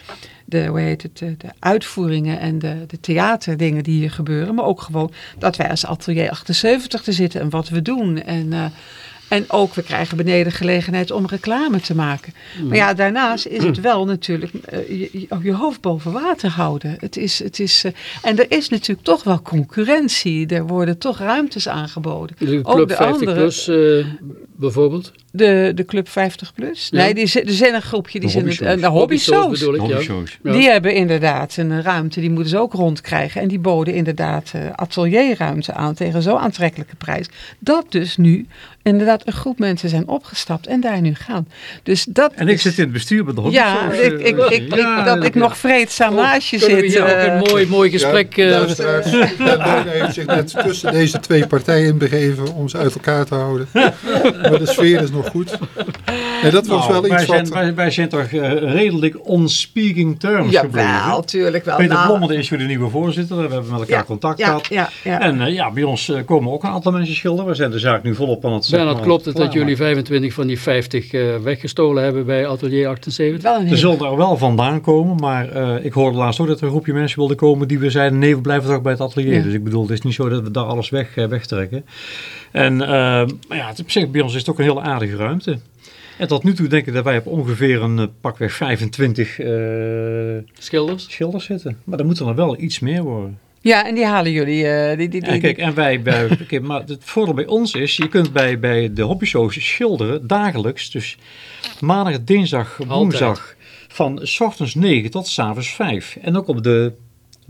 de, hoe heet het, de, de uitvoeringen en de, de theaterdingen die hier gebeuren, maar ook gewoon dat wij als atelier 78 te zitten en wat we doen. En, eh, en ook, we krijgen beneden gelegenheid om reclame te maken. Maar ja, daarnaast is het wel natuurlijk eh, je, je, hoofd boven water houden. Het is, het is, eh, en er is natuurlijk toch wel concurrentie. Er worden toch ruimtes aangeboden. De Ook de 50 andere- plus eh, bijvoorbeeld. De, de Club 50 Plus? Ja. Nee, die, er zijn een groepje, die De zijn het, hobbyshows. eh, de hobby shows. bedoel ik, ja. Hobbyshows. Ja. Die hebben inderdaad een ruimte, die moeten ze ook rondkrijgen. En die boden inderdaad eh, atelierruimte aan tegen zo'n aantrekkelijke prijs. Dat dus nu inderdaad een groep mensen zijn opgestapt en daar nu gaan. Dus dat En ik is- zit in het bestuur bij de Ja, Hobbyshows. ik, ik, ik, ik- Ja, dat ik nog vreedzaam naast je zit. hier ook eh, een mooi, mooi gesprek... Ja, eh, heeft zich net tussen deze twee partijen begeven om ze uit elkaar te houden. Maar de sfeer is nog goed. Nee, dat was Nou, wel wij, iets zijn, wat... wij, wij zijn toch eh, redelijk on speaking terms gebleven. tuurlijk wel. Peter Nou, Blommerde is jullie nieuwe voorzitter. We hebben met elkaar ja, contact ja, gehad. Ja, ja. En eh, ja, bij ons eh, komen ook een aantal mensen schilderen. We zijn de zaak nu volop aan het zeg Bernard, maar, klopt het dat jullie 25 van die 50 eh, weggestolen hebben bij Atelier 78? wel een Er zullen er wel vandaan komen, maar eh, ik hoorde laatst ook dat er een groepje mensen wilden komen die we zeiden nee, we blijven toch bij het atelier. Ja. Dus ik bedoel, het is niet zo dat we daar alles weg, wegtrekken. En eh, maar ja, het, op zich, bij ons is het ook een hele aardige ruimte. En tot nu toe denk ik dat wij op ongeveer een eh, pakweg 25 eh, Schilders? schilders zitten. Maar dan moet er nog wel iets meer worden. Ja, en die halen jullie. eh, die, die, die, En kijk, en wij, wij kijk, maar het voordeel bij ons is, je kunt bij, bij de hobbyshows schilderen dagelijks. Dus maandag, dinsdag, woensdag van s ochtends 9 tot s avonds 5. En ook op de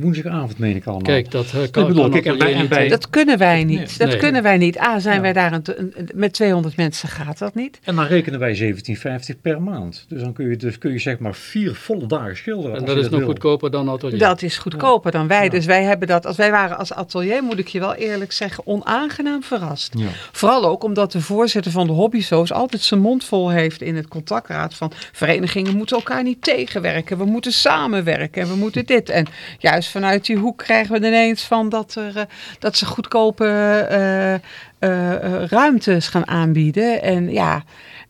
woensdagavond meen ik allemaal. Kijk, dat eh, Ik kan, bedoel, kan kijk, en bij- en niet, bij- dat kunnen wij niet. Nee, dat nee. kunnen wij niet. A, zijn Ja. wij daar een, een- met 200 mensen gaat dat niet. En dan rekenen wij 17,50 per maand. Dus dan kun je, dus kun je zeg maar vier volle dagen schilderen. En dat is nog wil. goedkoper dan Atelier. Dat is goedkoper dan wij. Ja. Dus wij hebben dat, als wij waren als atelier, moet ik je wel eerlijk zeggen, onaangenaam verrast. Ja. Vooral ook omdat de voorzitter van de hobbyzoos altijd zijn mond vol heeft in het contactraad van verenigingen moeten elkaar niet tegenwerken. We moeten samenwerken en we moeten dit. En juist vanuit die hoek krijgen we ineens van dat, er, eh, dat ze goedkope eh, eh, ruimtes gaan aanbieden. En ja,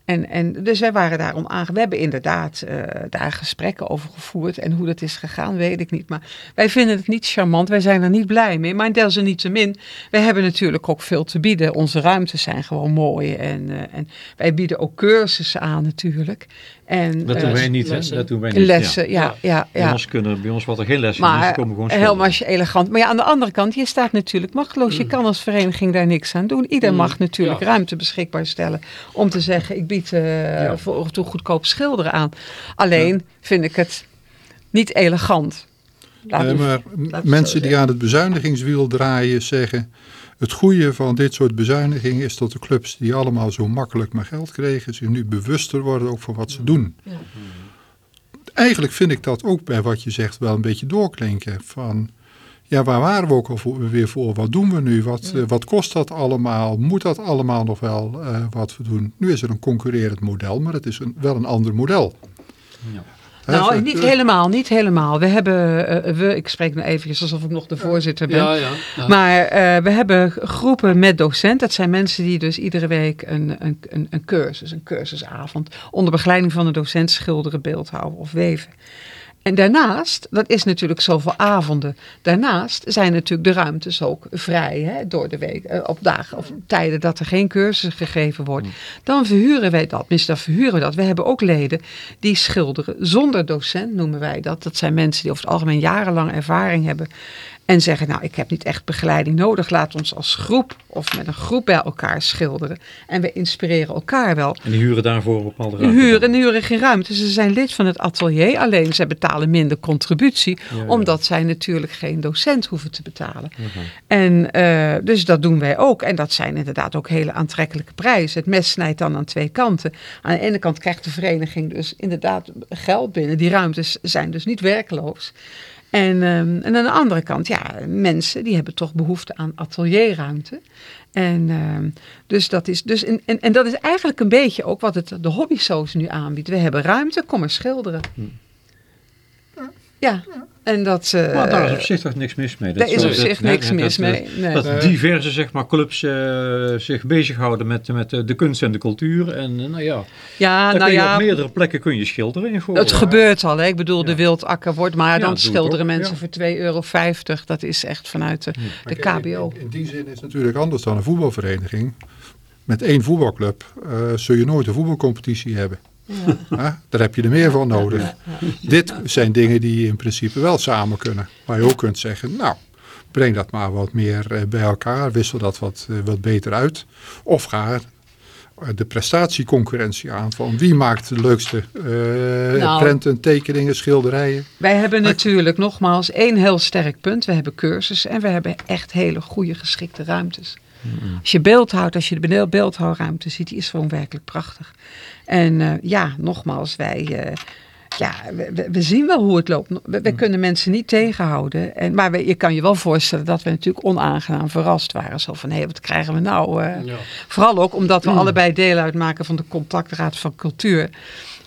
en, en dus wij waren daarom aange... We hebben inderdaad eh, daar gesprekken over gevoerd. En hoe dat is gegaan, weet ik niet. Maar wij vinden het niet charmant. Wij zijn er niet blij mee. Maar desalniettemin, wij hebben natuurlijk ook veel te bieden. Onze ruimtes zijn gewoon mooi. En, eh, en wij bieden ook cursussen aan natuurlijk. En, Dat doen eh, wij niet, hè? Dat doen wij niet. lessen, ja, ja, ja. Bij, ons kunnen, bij ons wordt er geen lessen. Maar komen gewoon helemaal als je elegant. Maar ja, aan de andere kant, je staat natuurlijk machteloos. Mm. Je kan als vereniging daar niks aan doen. doen. Ieder Mm, mag natuurlijk ja. ruimte beschikbaar stellen om te zeggen, ik bied eh, voor toe goedkoop schilderen aan. Alleen vind ik het niet elegant. Laat Nee, ik- maar het mensen die aan het bezuinigingswiel draaien zeggen... het goede van dit soort bezuinigingen is dat de clubs die allemaal zo makkelijk maar geld kregen... zich nu bewuster worden ook van wat ze doen. Ja. Eigenlijk vind ik dat ook bij wat je zegt wel een beetje doorklinken. Van, ja, waar waren we ook al voor, weer voor? Wat doen we nu? Wat, eh, wat kost dat allemaal? Moet dat allemaal nog wel eh, wat we doen? Nu is er een concurrerend model, maar het is een, wel een ander model. Ja. Nou, niet helemaal, niet helemaal. We hebben, eh, we, ik spreek nu eventjes alsof ik nog de voorzitter ben. Ja, ja. ja. Maar eh, we hebben groepen met docent. Dat zijn mensen die dus iedere week een, een, een, een cursus, een cursusavond, onder begeleiding van een docent schilderen, beeldhouden of weven. En daarnaast, dat is natuurlijk zoveel avonden. Daarnaast zijn natuurlijk de ruimtes ook vrij hè, door de week. eh, op dagen of tijden dat er geen cursus gegeven wordt. Dan verhuren wij dat. Dan verhuren we dat. We hebben ook leden die schilderen zonder docent, noemen wij dat. Dat zijn mensen die over het algemeen jarenlang ervaring hebben. En zeggen, nou, ik heb niet echt begeleiding nodig. Laat ons als groep of met een groep bij elkaar schilderen. En we inspireren elkaar wel. En die huren daarvoor een bepaalde De ruimte. huren, huren geen ruimte. Ze zijn lid van het atelier. Alleen ze betalen minder contributie. Ja, ja. Omdat zij natuurlijk geen docent hoeven te betalen. Mhm. En eh, dus dat doen wij ook. En dat zijn inderdaad ook hele aantrekkelijke prijzen. Het mes snijdt dan aan twee kanten. Aan de ene kant krijgt de vereniging dus inderdaad geld binnen. Die ruimtes zijn dus niet werkloos. En, ehm, en aan de andere kant, ja, mensen die hebben toch behoefte aan atelierruimte. En, ehm, dus dat is, dus en, en, dat is eigenlijk een beetje ook wat het de hobbysoos nu aanbiedt. We hebben ruimte, kom maar schilderen. Ja, en dat... eh, Maar daar is op zich toch niks mis mee. daar is op zich niks dat- mis dat- mee. Nee. Dat diverse zeg maar, clubs eh, zich bezighouden met, met de kunst en de cultuur. En eh, nou ja, Ja, nou kun je ja, op meerdere plekken kun je schilderen in Goorlen. het gebeurt al. Hè. Ik bedoel, de wildakker wordt, maar Ja, dan schilderen mensen ja. voor 2,50 euro. Dat is echt vanuit de, de KBO. In, in die zin is het natuurlijk anders dan een voetbalvereniging. Met één voetbalclub eh, zul je nooit een voetbalcompetitie hebben. Hè? Daar heb je er meer van nodig. Dit zijn dingen die in principe wel samen kunnen. Waar je ook kunt zeggen, nou, breng dat maar wat meer eh, bij elkaar. Wissel dat wat, eh, wat beter uit. Of ga eh, de prestatieconcurrentie aan. Van wie maakt de leukste Nou. prenten, tekeningen, schilderijen. Wij hebben natuurlijk nogmaals één heel sterk punt. We hebben cursussen en we hebben echt hele goede geschikte ruimtes. Als je beeldhoudt, als je de beeldhouwruimte ziet, die is gewoon werkelijk prachtig. En eh, ja, nogmaals, wij, eh, ja, we, zien wel hoe het loopt. We, we kunnen mensen niet tegenhouden. En, maar we- je kan je wel voorstellen dat we natuurlijk onaangenaam verrast waren. Zo van, hé, wat krijgen we nou? eh? Ja. Vooral ook omdat we allebei deel uitmaken van de Contactraad van Cultuur.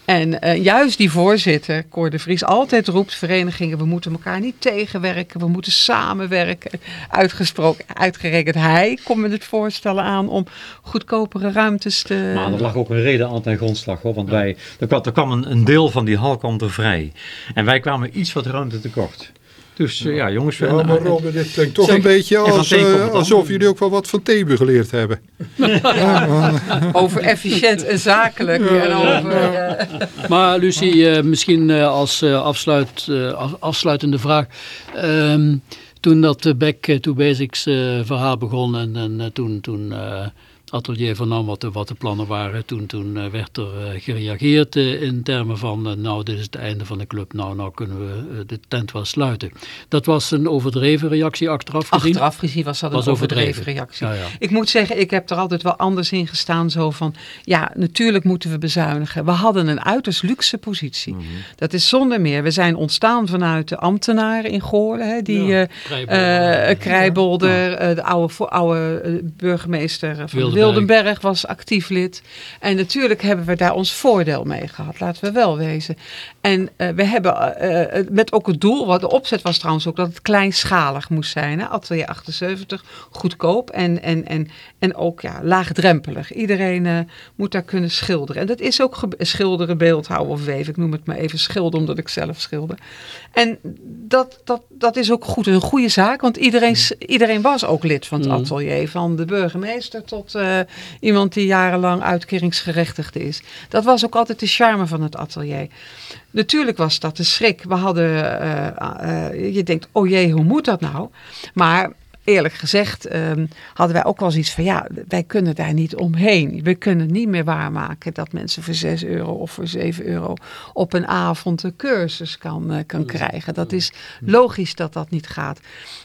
En eh, juist die voorzitter, Cor de Vries, altijd roept verenigingen, we moeten elkaar niet tegenwerken, we moeten samenwerken. Uitgesproken, uitgerekend hij komt met het voorstellen aan om goedkopere ruimtes te... Maar er lag ook een reden aan ten grondslag hoor. Want wij, er kwam, er kwam een, een deel van die hal kwam er vrij. En wij kwamen iets wat ruimte tekort. Dus eh, ja, jongens. Ja, maar Robin, dit klinkt toch Zeg, een beetje als, eh, alsof jullie ook wel wat van Thebe geleerd hebben. Over efficiënt en zakelijk. en over, eh, Maar Lucie, eh, misschien eh, als eh, afsluit, eh, af- afsluitende vraag. Ehm, toen dat uh, Back to Basics eh, verhaal begon en, en toen, toen eh, Atelier vernam wat de, wat de plannen waren, toen, toen eh, werd er eh, gereageerd eh, in termen van nou dit is het einde van de club, nou, nou kunnen we de tent wel sluiten. Dat was een overdreven reactie achteraf gezien? achteraf gezien was dat een overdreven, overdreven. reactie. Ja, ja. Ik moet zeggen, ik heb er altijd wel anders in gestaan. Zo van, ja, natuurlijk moeten we bezuinigen. We hadden een uiterst luxe positie. Dat is zonder meer. We zijn ontstaan vanuit de ambtenaren in Goorlen. Hè, die Ja, eh, Krijbolder. eh, Krijbolder, eh, de oude, oude burgemeester van Wildenberg. Wildenberg was actief lid. En natuurlijk hebben we daar ons voordeel mee gehad. Laten we wel wezen. En eh, we hebben eh, eh, met ook het doel, wat de opzet was trouwens ook, dat het kleinschalig moest zijn. Hè? Atelier 78, goedkoop en, en, en, en ook ja, laagdrempelig. Iedereen moet daar kunnen schilderen. En dat is ook schilderen, beeldhouden of weven. Ik noem het maar even schilderen, omdat ik zelf schilder. En dat, dat, dat is ook goed, een goede zaak, want iedereen, iedereen was ook lid van het Mm. atelier. Van de burgemeester tot iemand die jarenlang uitkeringsgerechtigde is. Dat was ook altijd de charme van het atelier. Natuurlijk was dat de schrik. We hadden, eh, eh, je denkt, oh jee, hoe moet dat nou? Maar eerlijk gezegd ehm, hadden wij ook wel zoiets van ja, wij kunnen daar niet omheen. We kunnen niet meer waarmaken dat mensen voor 6 euro of voor 7 euro op een avond een cursus kan, uh, kan krijgen. Dat is logisch dat dat niet gaat.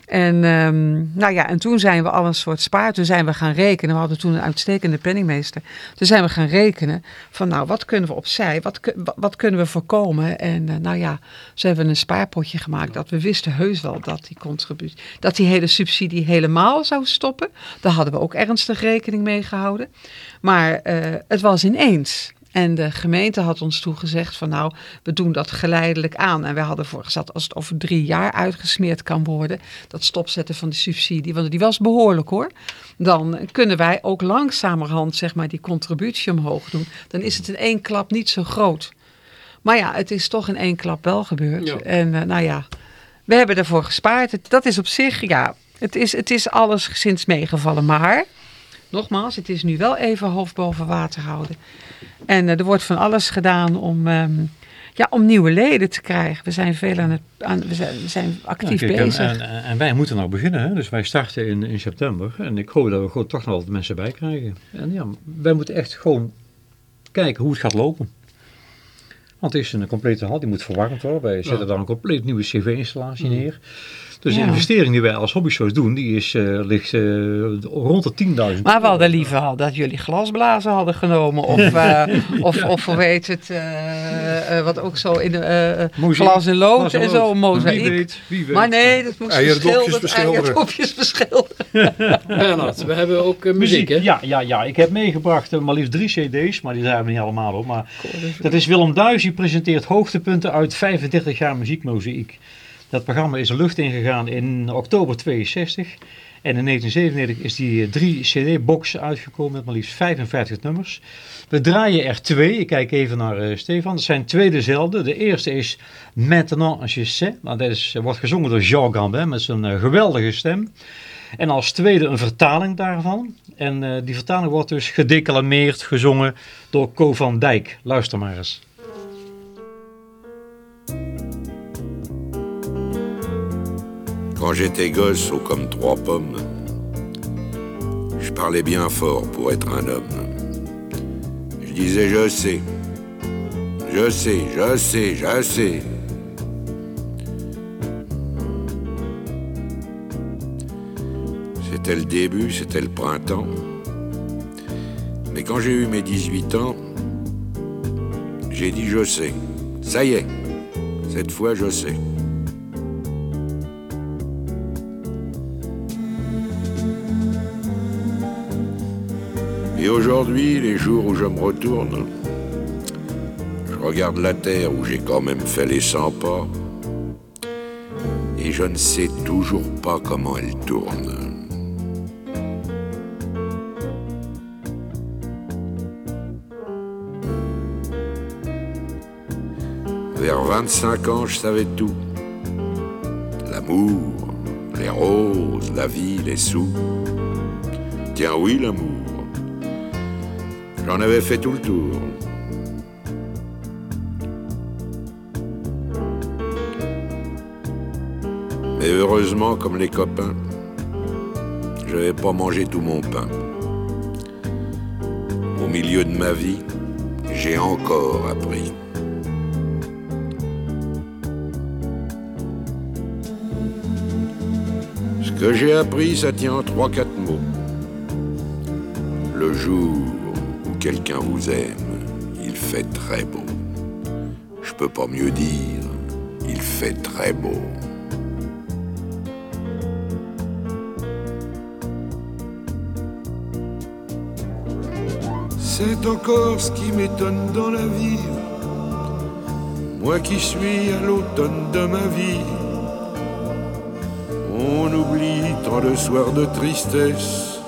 En, um, nou ja, en toen zijn we al een soort spaar. Toen zijn we gaan rekenen. We hadden toen een uitstekende penningmeester. Toen zijn we gaan rekenen van nou, wat kunnen we opzij? Wat, wat kunnen we voorkomen? En uh, nou ja, ze hebben een spaarpotje gemaakt. Dat we wisten heus wel dat die contributie, dat die hele subsidie helemaal zou stoppen. Daar hadden we ook ernstig rekening mee gehouden. Maar uh, het was ineens. En de gemeente had ons toegezegd van nou, we doen dat geleidelijk aan. En wij hadden voorgesteld als het over drie jaar uitgesmeerd kan worden, dat stopzetten van de subsidie, want die was behoorlijk hoor. Dan kunnen wij ook langzamerhand zeg maar die contributie omhoog doen. Dan is het in één klap niet zo groot. Maar ja, het is toch in één klap wel gebeurd. Ja. En uh, nou ja, we hebben ervoor gespaard. Dat is op zich, ja, het is, het is alles sinds meegevallen. Maar, nogmaals, het is nu wel even hoofd boven water houden. En uh, er wordt van alles gedaan om, um, ja, om nieuwe leden te krijgen. We zijn veel aan het aan, we, zijn, we zijn actief kijk, bezig. En, en, en, wij moeten nog beginnen. Hè? Dus wij starten in, in september. En ik hoop dat we gewoon toch nog wat mensen bij krijgen. En ja, wij moeten echt gewoon kijken hoe het gaat lopen. Want het is een complete hal, die moet verwarmd worden. Wij zetten ja. daar een compleet nieuwe cv-installatie neer. Dus ja. de investering die wij als hobbyshows doen, die is, uh, ligt uh, rond de 10.000 Maar we hadden liever al dat jullie glasblazen hadden genomen. Of, uh, of, ja. of hoe weet het, wat ook zo in glas en lood glas en, en zo, mozaïek. Wie weet, wie weet. Maar nee, dat moest beschilderd. Eierdopjes beschilderd. Bernard, we hebben ook muziek, muziek, hè? Ja, ja, ja, ik heb meegebracht maar liefst drie cd's, maar die zijn we niet allemaal op. Maar dat is Willem Duis, die presenteert hoogtepunten uit 35 jaar muziekmozaïek. Dat programma is de lucht ingegaan in oktober 62. En in 1997 is die drie cd-box uitgekomen met maar liefst 55 nummers. We draaien er twee. Ik kijk even naar uh, Stefan. Dat zijn twee dezelfde. De eerste is Maintenant je sais. Nou, dat is, wordt gezongen door Jean Gambin met zijn geweldige stem. En als tweede een vertaling daarvan. En die vertaling wordt dus gedeclameerd, gezongen door Co van Dijk. Luister maar eens. Quand j'étais gosse, haut comme trois pommes, je parlais bien fort pour être un homme. Je disais je sais, je sais, je sais, je sais. C'était le début, c'était le printemps. Mais quand j'ai eu mes 18 ans, j'ai dit je sais. Ça y est, cette fois je sais. Et aujourd'hui, les jours où je me retourne, je regarde la terre où j'ai quand même fait les 100 pas, et je ne sais toujours pas comment elle tourne. Vers 25 ans, je savais tout. L'amour, les roses, la vie, les sous. Tiens oui, l'amour. J'en avais fait tout le tour. Mais heureusement, comme les copains, je n'avais pas mangé tout mon pain. Au milieu de ma vie, j'ai encore appris. Ce que j'ai appris, ça tient en trois, quatre mots. Le jour quelqu'un vous aime, il fait très beau. Je peux pas mieux dire, il fait très beau. C'est encore ce qui m'étonne dans la vie. Moi qui suis à l'automne de ma vie, on oublie tant de soirs de tristesse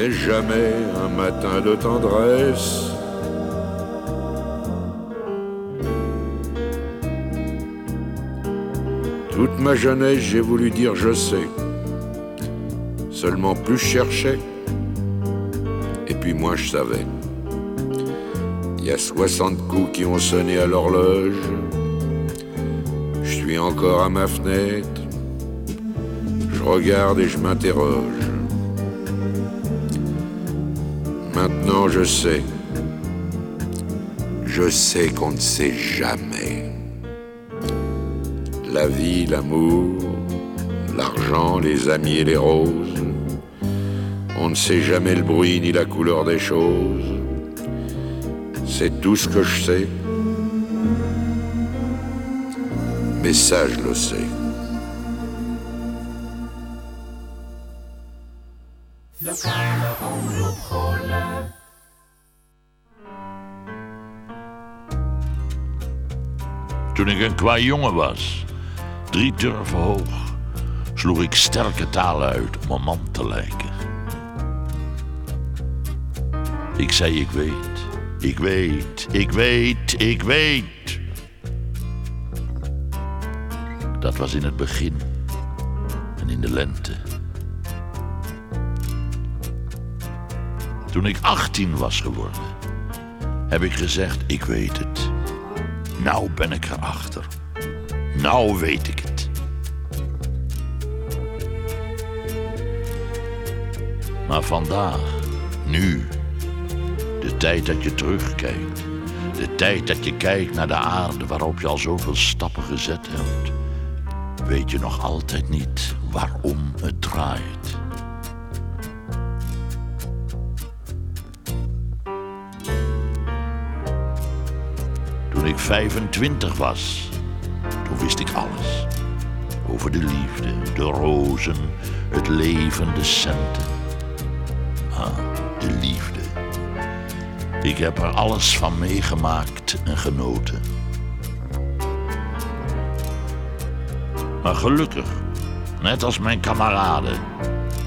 mais jamais un matin de tendresse. Toute ma jeunesse, j'ai voulu dire je sais. Seulement plus je cherchais, et puis moins je savais. Il y a 60 coups qui ont sonné à l'horloge. Je suis encore à ma fenêtre. Je regarde et je m'interroge. Je sais. Je sais qu'on ne sait jamais. La vie, l'amour, l'argent, les amis et les roses. On ne sait jamais le bruit ni la couleur des choses. C'est tout ce que je sais. Mais ça, je le sais. Toen ik een kwa jongen was, drie turven hoog, sloeg ik sterke talen uit om een man te lijken. Ik zei ik weet, ik weet, ik weet, ik weet. Dat was in het begin en in de lente. Toen ik 18 was geworden, heb ik gezegd ik weet het. Nou ben ik erachter. Nou weet ik het. Maar vandaag, nu, de tijd dat je terugkijkt, de tijd dat je kijkt naar de aarde waarop je al zoveel stappen gezet hebt, weet je nog altijd niet waarom het draait. Toen ik 25 was, toen wist ik alles. Over de liefde, de rozen, het leven, de centen. Ah, de liefde. Ik heb er alles van meegemaakt en genoten. Maar gelukkig, net als mijn kameraden,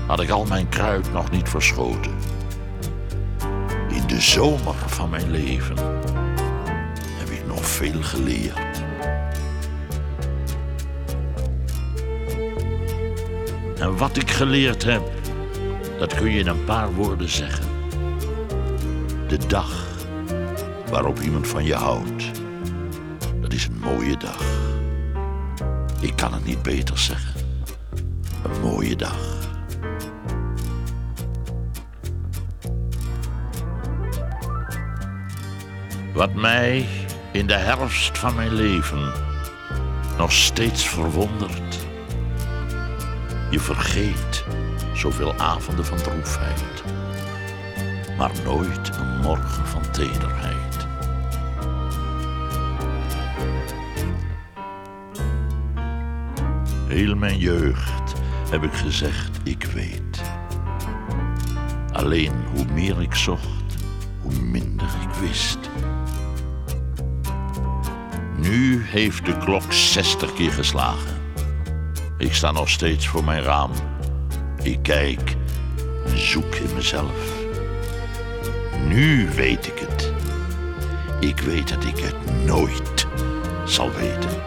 had ik al mijn kruid nog niet verschoten. In de zomer van mijn leven veel geleerd. En wat ik geleerd heb, dat kun je in een paar woorden zeggen. De dag waarop iemand van je houdt, dat is een mooie dag. Ik kan het niet beter zeggen. Een mooie dag. Wat mij in de herfst van mijn leven nog steeds verwondert. Je vergeet zoveel avonden van droefheid, maar nooit een morgen van tederheid. Heel mijn jeugd heb ik gezegd, ik weet. Alleen hoe meer ik zocht, hoe minder ik wist. Nu heeft de klok 60 keer geslagen. Ik sta nog steeds voor mijn raam. Ik kijk en zoek in mezelf. Nu weet ik het. Ik weet dat ik het nooit zal weten.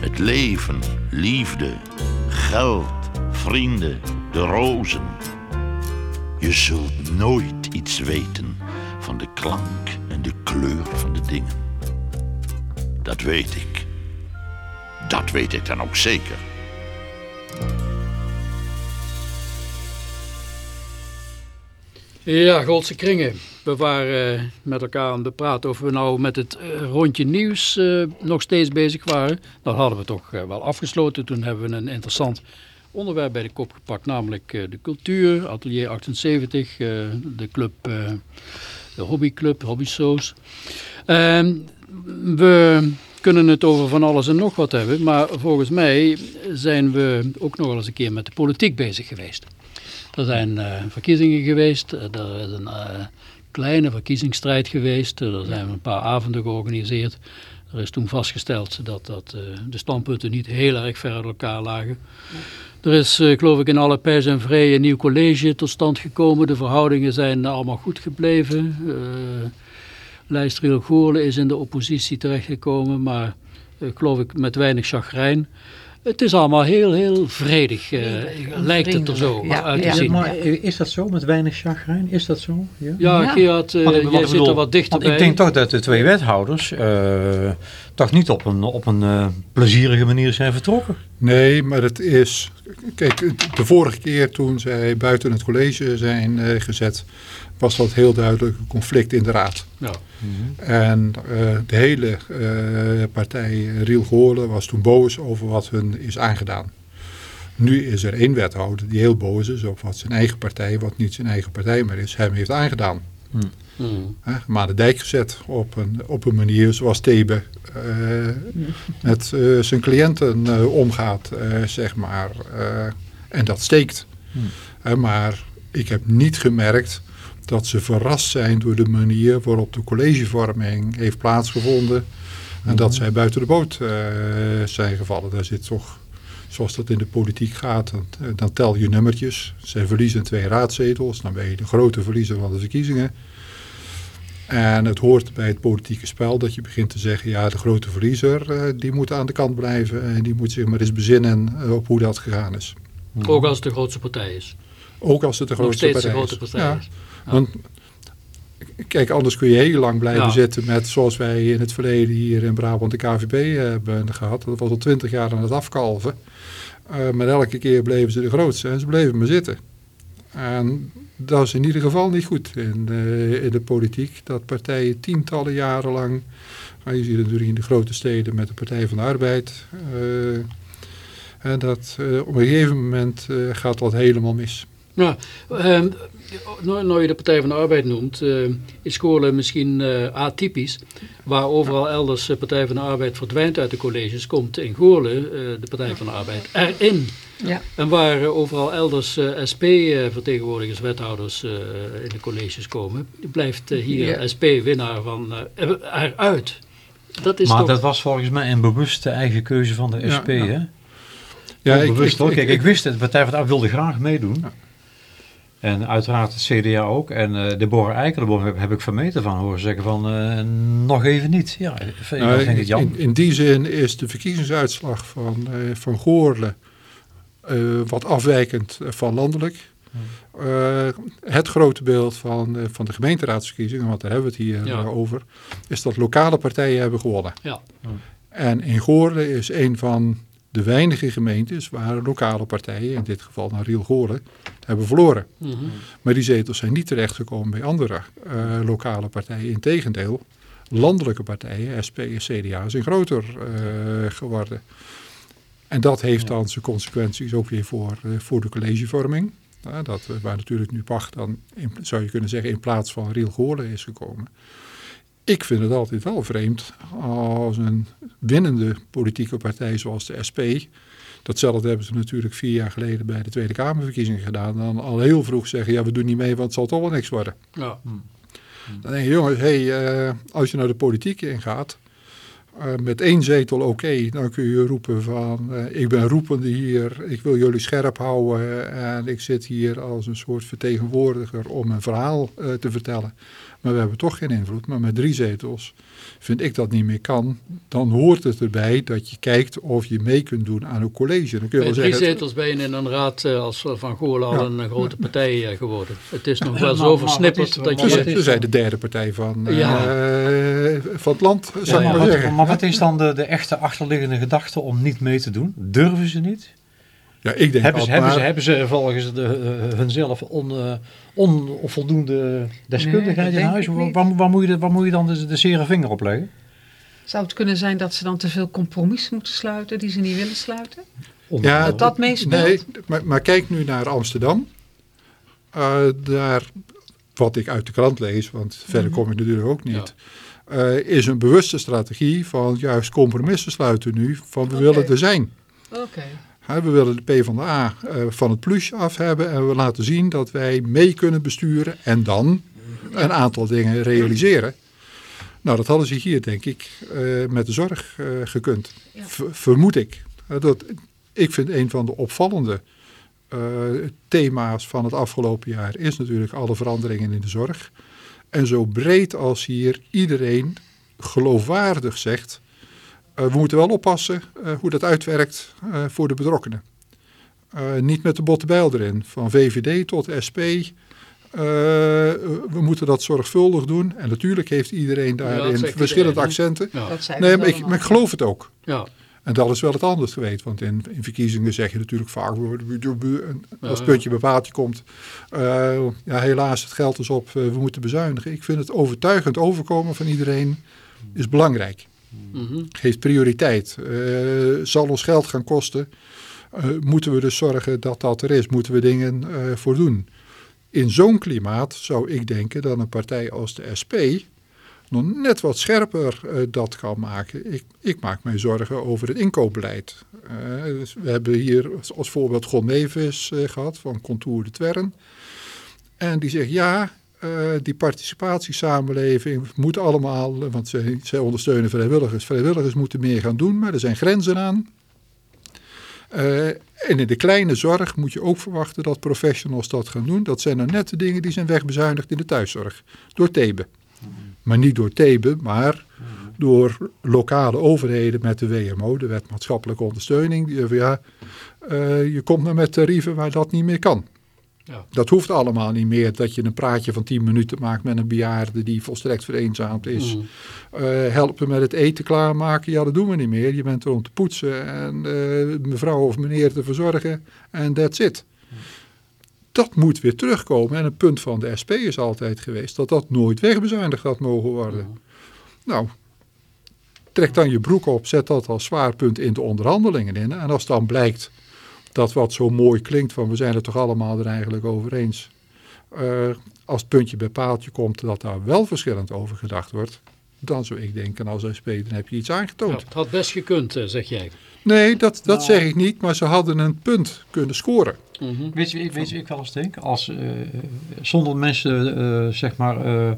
Het leven, liefde, geld, vrienden, de rozen. Je zult nooit iets weten van de klank en de kleur van de dingen. Dat weet ik. Dat weet ik dan ook zeker. Ja, Goldse Kringen. We waren eh, met elkaar aan het praten of we nou met het eh, rondje nieuws eh, nog steeds bezig waren. Dat hadden we toch wel afgesloten. Toen hebben we een interessant onderwerp bij de kop gepakt. Namelijk de cultuur, Atelier 78, eh, de club, de hobbyclub, hobbysoos. We kunnen het over van alles en nog wat hebben. Maar volgens mij zijn we ook nog wel eens een keer met de politiek bezig geweest. Er zijn eh, verkiezingen geweest. eh, er is een eh, kleine verkiezingsstrijd geweest. er zijn een paar avonden georganiseerd. Er is toen vastgesteld dat, dat de standpunten niet heel erg ver uit elkaar lagen. Er is, geloof ik, in alle pers en vrij een nieuw college tot stand gekomen. De verhoudingen zijn allemaal goed gebleven. Uh, Lijstriel Goorle is in de oppositie terechtgekomen, maar eh, geloof ik met weinig chagrijn. Het is allemaal heel, heel vredig, uh, lijkt het er zo Ja, uit te ja. zien. Maar is dat zo met weinig chagrijn? Is dat zo? Ja. Ja, Ja. Gerard, eh, jij zit er wat dichterbij. Want ik denk toch dat de twee wethouders eh, toch niet op een, op een eh, plezierige manier zijn vertrokken. Nee, maar het is... Kijk, de vorige keer toen zij buiten het college zijn eh, gezet... was dat heel duidelijk een conflict in de raad. Ja. En eh, de hele eh, partij Riel Goorlen was toen boos over wat hun is aangedaan. Nu is er één wethouder die heel boos is op wat zijn eigen partij, wat niet zijn eigen partij meer is, hem heeft aangedaan. Mm. Hè, maar de dijk gezet op een, op een manier zoals Thebe eh, met eh, zijn cliënten eh, omgaat, eh, zeg maar. Eh, en dat steekt. Hè, maar ik heb niet gemerkt dat ze verrast zijn door de manier waarop de collegevorming heeft plaatsgevonden. En dat zij buiten de boot eh, zijn gevallen. Daar zit toch, zoals dat in de politiek gaat, dan, eh, dan tel je nummertjes. Zij verliezen twee raadzetels, dan ben je de grote verliezer van de verkiezingen. En het hoort bij het politieke spel dat je begint te zeggen, ja, de grote verliezer, eh, die moet aan de kant blijven en die moet zich maar eens bezinnen op hoe dat gegaan is. Ook als het de grootste partij is. Ook als het de grootste de partij Ja, is. Want kijk, anders kun je heel lang blijven Ja. zitten met zoals wij in het verleden hier in Brabant de KVB hebben gehad. Dat was al twintig jaar aan het afkalven. Eh, maar elke keer bleven ze de grootste en ze bleven maar zitten. En dat is in ieder geval niet goed in, eh, in de politiek. Dat partijen tientallen jaren lang, nou, je ziet het natuurlijk in de grote steden met de Partij van de Arbeid. eh, en dat eh, op een gegeven moment eh, gaat dat helemaal mis. Ja, ehm, nou, nou je de Partij van de Arbeid noemt, eh, is Goorlen misschien eh, atypisch. Waar overal elders de Partij van de Arbeid verdwijnt uit de colleges, komt in Goorlen eh, de Partij van de Arbeid erin. Ja. En waar eh, overal elders SP-vertegenwoordigers, wethouders eh, in de colleges komen, blijft eh, hier Ja. SP winnaar van eh, eruit. Dat is maar toch... dat was volgens mij een bewuste eigen keuze van de SP, ja. hè? Ja, hoor. Kijk, ik, wist het, de Partij van de Arbeid wilde graag meedoen. En uiteraard het CDA ook. En eh Deborah Eikelenboom heb, heb ik vermeten van horen zeggen van eh, nog even niet. Ja, Nou, ik vind het jammer. in, in die zin is de verkiezingsuitslag van, eh, van Goorle eh, wat afwijkend van landelijk. Eh, het grote beeld van, eh, van de gemeenteraadsverkiezingen, want daar hebben we het hier Ja. over, is dat lokale partijen hebben gewonnen. Ja. En in Goorle is een van de weinige gemeentes waar lokale partijen, in dit geval naar Riel Goorle, hebben verloren. Mhm. Maar die zetels zijn niet terechtgekomen bij andere eh, lokale partijen. Integendeel, landelijke partijen, SP en CDA, zijn groter eh, geworden. En dat heeft dan zijn consequenties ook weer voor, eh, voor de collegevorming. Dat, waar natuurlijk nu Pacht dan, in, zou je kunnen zeggen, in plaats van Riel Goorlen is gekomen. Ik vind het altijd wel vreemd als een winnende politieke partij zoals de SP... Datzelfde hebben ze natuurlijk vier jaar geleden bij de Tweede Kamerverkiezingen gedaan. Dan al heel vroeg zeggen, ja we doen niet mee, want het zal toch wel niks worden. Ja. Dan denk je, jongens, hey, eh, als je naar de politiek ingaat, eh, met één zetel oké, dan kun je roepen van, eh, ik ben roepende hier, ik wil jullie scherp houden en ik zit hier als een soort vertegenwoordiger om een verhaal te vertellen. Maar we hebben toch geen invloed, maar met drie zetels vind ik dat niet meer kan. Dan hoort het erbij dat je kijkt of je mee kunt doen aan een college. Dan kun je Met wel drie zeggen, zetels ben je in een raad eh, als Van Goorlen al Ja. een grote partij eh, geworden. Het is nog wel zo versnipperd dat je... ze zijn de derde partij van, eh, van het land, zou Ja, ik maar, maar wat, zeggen. maar wat is dan de, de echte achterliggende gedachte om niet mee te doen? Durven ze niet? Ja, ik denk Hebben ze, hebben, ze, maar- hebben ze volgens de, eh, hunzelf on, eh, onvoldoende deskundigheid Nee, in huis? Waar, niet. waar, waar moet je, waar moet je dan de, de zere vinger op leggen? Zou het kunnen zijn dat ze dan te veel compromissen moeten sluiten die ze niet willen sluiten? Ja, Dat dat meespeelt? Nee, maar, maar kijk nu naar Amsterdam. Eh, daar, wat ik uit de krant lees, want verder Mhm. kom ik natuurlijk ook niet. eh, is een bewuste strategie van juist compromissen sluiten nu. Van we willen er zijn. Oké. We willen de PvdA eh van het plusje af hebben. En we laten zien dat wij mee kunnen besturen. En dan een aantal dingen realiseren. Nou, dat hadden ze hier, denk ik, eh, met de zorg eh, gekund. Vermoed ik. Dat, ik vind een van de opvallende thema's van het afgelopen jaar is natuurlijk alle veranderingen in de zorg. En zo breed als hier iedereen geloofwaardig zegt, we moeten wel oppassen hoe dat uitwerkt voor de betrokkenen. niet met de botte bijl erin, van VVD tot SP. we moeten dat zorgvuldig doen. En natuurlijk heeft iedereen daarin verschillende accenten. nee, maar ik, maar ik geloof het ook. Ja. En dat is wel het anders geweest. Want in, in verkiezingen zeg je natuurlijk vaak... als het puntje bij water komt... Uh, ja, helaas, het geld is op, uh, we moeten bezuinigen. Ik vind het overtuigend overkomen van iedereen is belangrijk. Geeft prioriteit. Uh, zal ons geld gaan kosten. moeten we dus zorgen dat dat er is. Moeten we dingen voor doen. In zo'n klimaat zou ik denken dat een partij als de SP nog net wat scherper dat kan maken. Ik, ik, maak mij zorgen over het inkoopbeleid. Dus we hebben hier als voorbeeld Gon Nevis gehad van Contour de Twern. En die zegt ja, die participatiesamenleving moet allemaal, want zij, ondersteunen vrijwilligers. Vrijwilligers moeten meer gaan doen, maar er zijn grenzen aan. en in de kleine zorg moet je ook verwachten dat professionals dat gaan doen. Dat zijn nou net de dingen die zijn wegbezuinigd in de thuiszorg. Door Thebe. Maar niet door Thebe, maar door lokale overheden met de WMO, de Wet Maatschappelijke Ondersteuning. Die, ja, uh, je komt nou met tarieven waar dat niet meer kan. Ja. Dat hoeft allemaal niet meer, dat je een praatje van 10 minuten maakt met een bejaarde die volstrekt vereenzaamd is. Mm. Uh, helpen met het eten klaarmaken, ja dat doen we niet meer. Je bent er om te poetsen en uh, mevrouw of meneer te verzorgen en that's it dat moet weer terugkomen. En een punt van de SP is altijd geweest dat dat nooit wegbezuinigd had mogen worden. Nou, trek dan je broek op, zet dat als zwaarpunt in de onderhandelingen in. En als dan blijkt dat wat zo mooi klinkt van we zijn er toch allemaal er eigenlijk over eens. Uh, als het puntje bij paaltje komt dat daar wel verschillend over gedacht wordt. Dan zou ik denken als SP dan heb je iets aangetoond. Ja, het had best gekund eh, zeg jij. Nee, dat, dat nou. zeg ik niet, maar ze hadden een punt kunnen scoren. Mhm. Weet je, weet je, ik wel eens denk, als, uh, zonder mensen, uh, zeg maar, uh,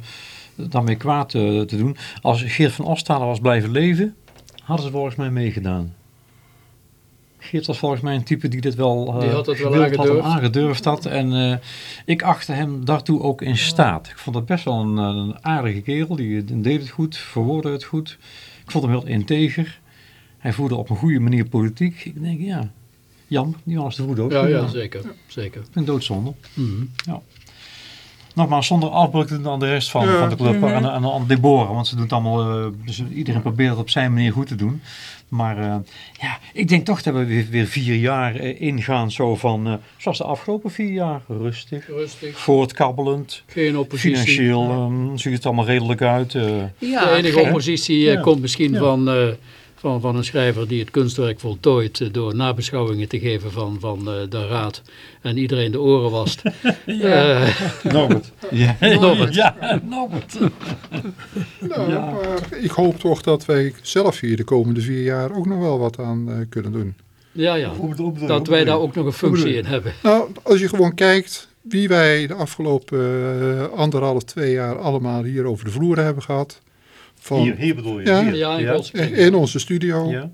daarmee kwaad te doen, als Geert van Ostalen was blijven leven, hadden ze volgens mij meegedaan. Geert was volgens mij een type die dit wel, die had het wel aangedurfd. Had, aangedurfd had. En ik achtte hem daartoe ook in staat. Ik vond het best wel een, een aardige kerel. Die deed het goed, verwoordde het goed. Ik vond hem heel integer. Hij voerde op een goede manier politiek. Ik denk, ja, Jan, die was de voet dood. Ja, ja, zeker. zeker. Een doodzonde. Mm ja. Nogmaals, zonder afbreuk doen aan de rest van, van de club, mm aan, aan, aan Deborah, want ze doen het allemaal, uh, dus iedereen probeert het op zijn manier goed te doen. Maar uh, ja, ik denk toch dat we weer, weer vier jaar uh, ingaan zo van, zoals de afgelopen vier jaar, rustig, rustig. voortkabbelend. Geen oppositie. Financieel ziet het allemaal redelijk uit. ja, de enige oppositie ja. komt misschien ja. van van, van een schrijver die het kunstwerk voltooit eh, door nabeschouwingen te geven van, van uh, de raad en iedereen de oren wast. ja. Uh, Norbert. Ja, Norbert. Ja, Norbert. nou, ja. maar ik hoop toch dat wij zelf hier de komende vier jaar ook nog wel wat aan uh, kunnen doen. Ja, ja. Dat wij daar ook nog een functie in hebben. Nou, als je gewoon kijkt wie wij de afgelopen uh, anderhalf, twee jaar allemaal hier over de vloer hebben gehad. Van, hier, hier bedoel je? Ja, hier. ja in, ja. in, onze studio. Ja.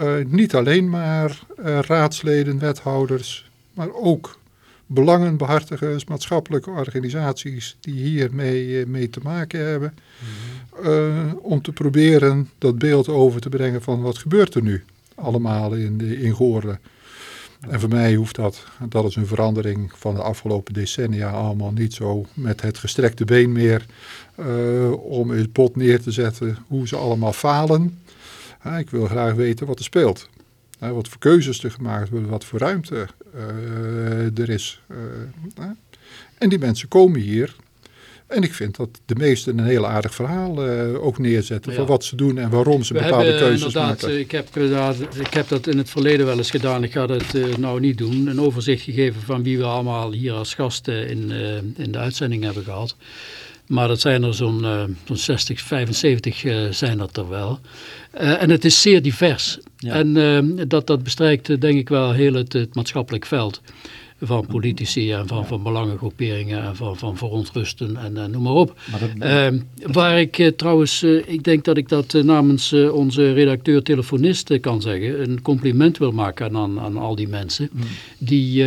Uh, niet alleen maar uh, raadsleden, wethouders, maar ook belangenbehartigers, maatschappelijke organisaties die hier mee, mee te maken hebben. Mm -hmm. uh, om te proberen dat beeld over te brengen van wat gebeurt er nu allemaal in, de, in Goorlen. En voor mij hoeft dat, dat is een verandering van de afgelopen decennia allemaal niet zo met het gestrekte been meer uh, om eens bot neer te zetten hoe ze allemaal falen. Ik wil graag weten wat er speelt. Wat voor keuzes er gemaakt worden, wat voor ruimte eh, er is. en die mensen komen hier en ik vind dat de meesten een heel aardig verhaal uh, ook neerzetten ja. van wat ze doen en waarom ze We bepaalde hebben, keuzes maken. Ik heb, ik heb dat in het verleden wel eens gedaan, ik ga dat uh, nou niet doen. Een overzicht gegeven van wie we allemaal hier als gasten in, uh, in de uitzending hebben gehad. Maar dat zijn er zo'n zo'n 60, 75 zijn dat er wel. en het is zeer divers. Ja. En dat, dat bestrijkt denk ik wel heel het, het maatschappelijk veld van politici en van, van belangengroeperingen en van, van verontrusten en, en noem maar op. Maar uh, waar ik uh, trouwens, uh, ik denk dat ik dat uh, namens onze redacteur-telefonist kan zeggen, een compliment wil maken aan, aan al die mensen mm. die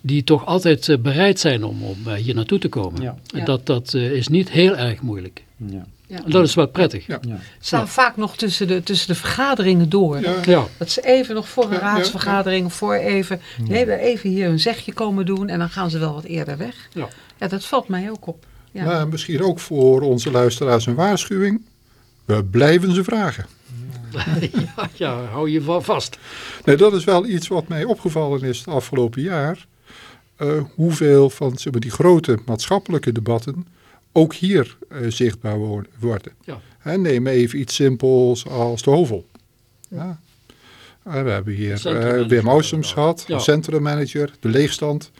die toch altijd bereid zijn om, om hier naartoe te komen. Ja. Dat, dat is niet heel erg moeilijk. Ja. Ja. En dat is wel prettig. Ja. Ja. Staan vaak nog tussen de, tussen de vergaderingen door. Ja. Ja. Dat ze even nog voor een Ja, ja, raadsvergadering, voor even, nee, even hier een zegje komen doen en dan gaan ze wel wat eerder weg. Ja. Ja, dat valt mij ook op. Ja. Maar misschien ook voor onze luisteraars een waarschuwing. We blijven ze vragen. ja, ja, hou je va- vast. Nee, dat is wel iets wat mij opgevallen is het afgelopen jaar. Eh, hoeveel van zeg maar, die grote maatschappelijke debatten ook hier eh, zichtbaar wo- worden. Ja. Hè, neem even iets simpels als de Hovel. Ja. Eh, we hebben hier eh, Wim Ausums ja. gehad, Ja. centrummanager, de leegstand.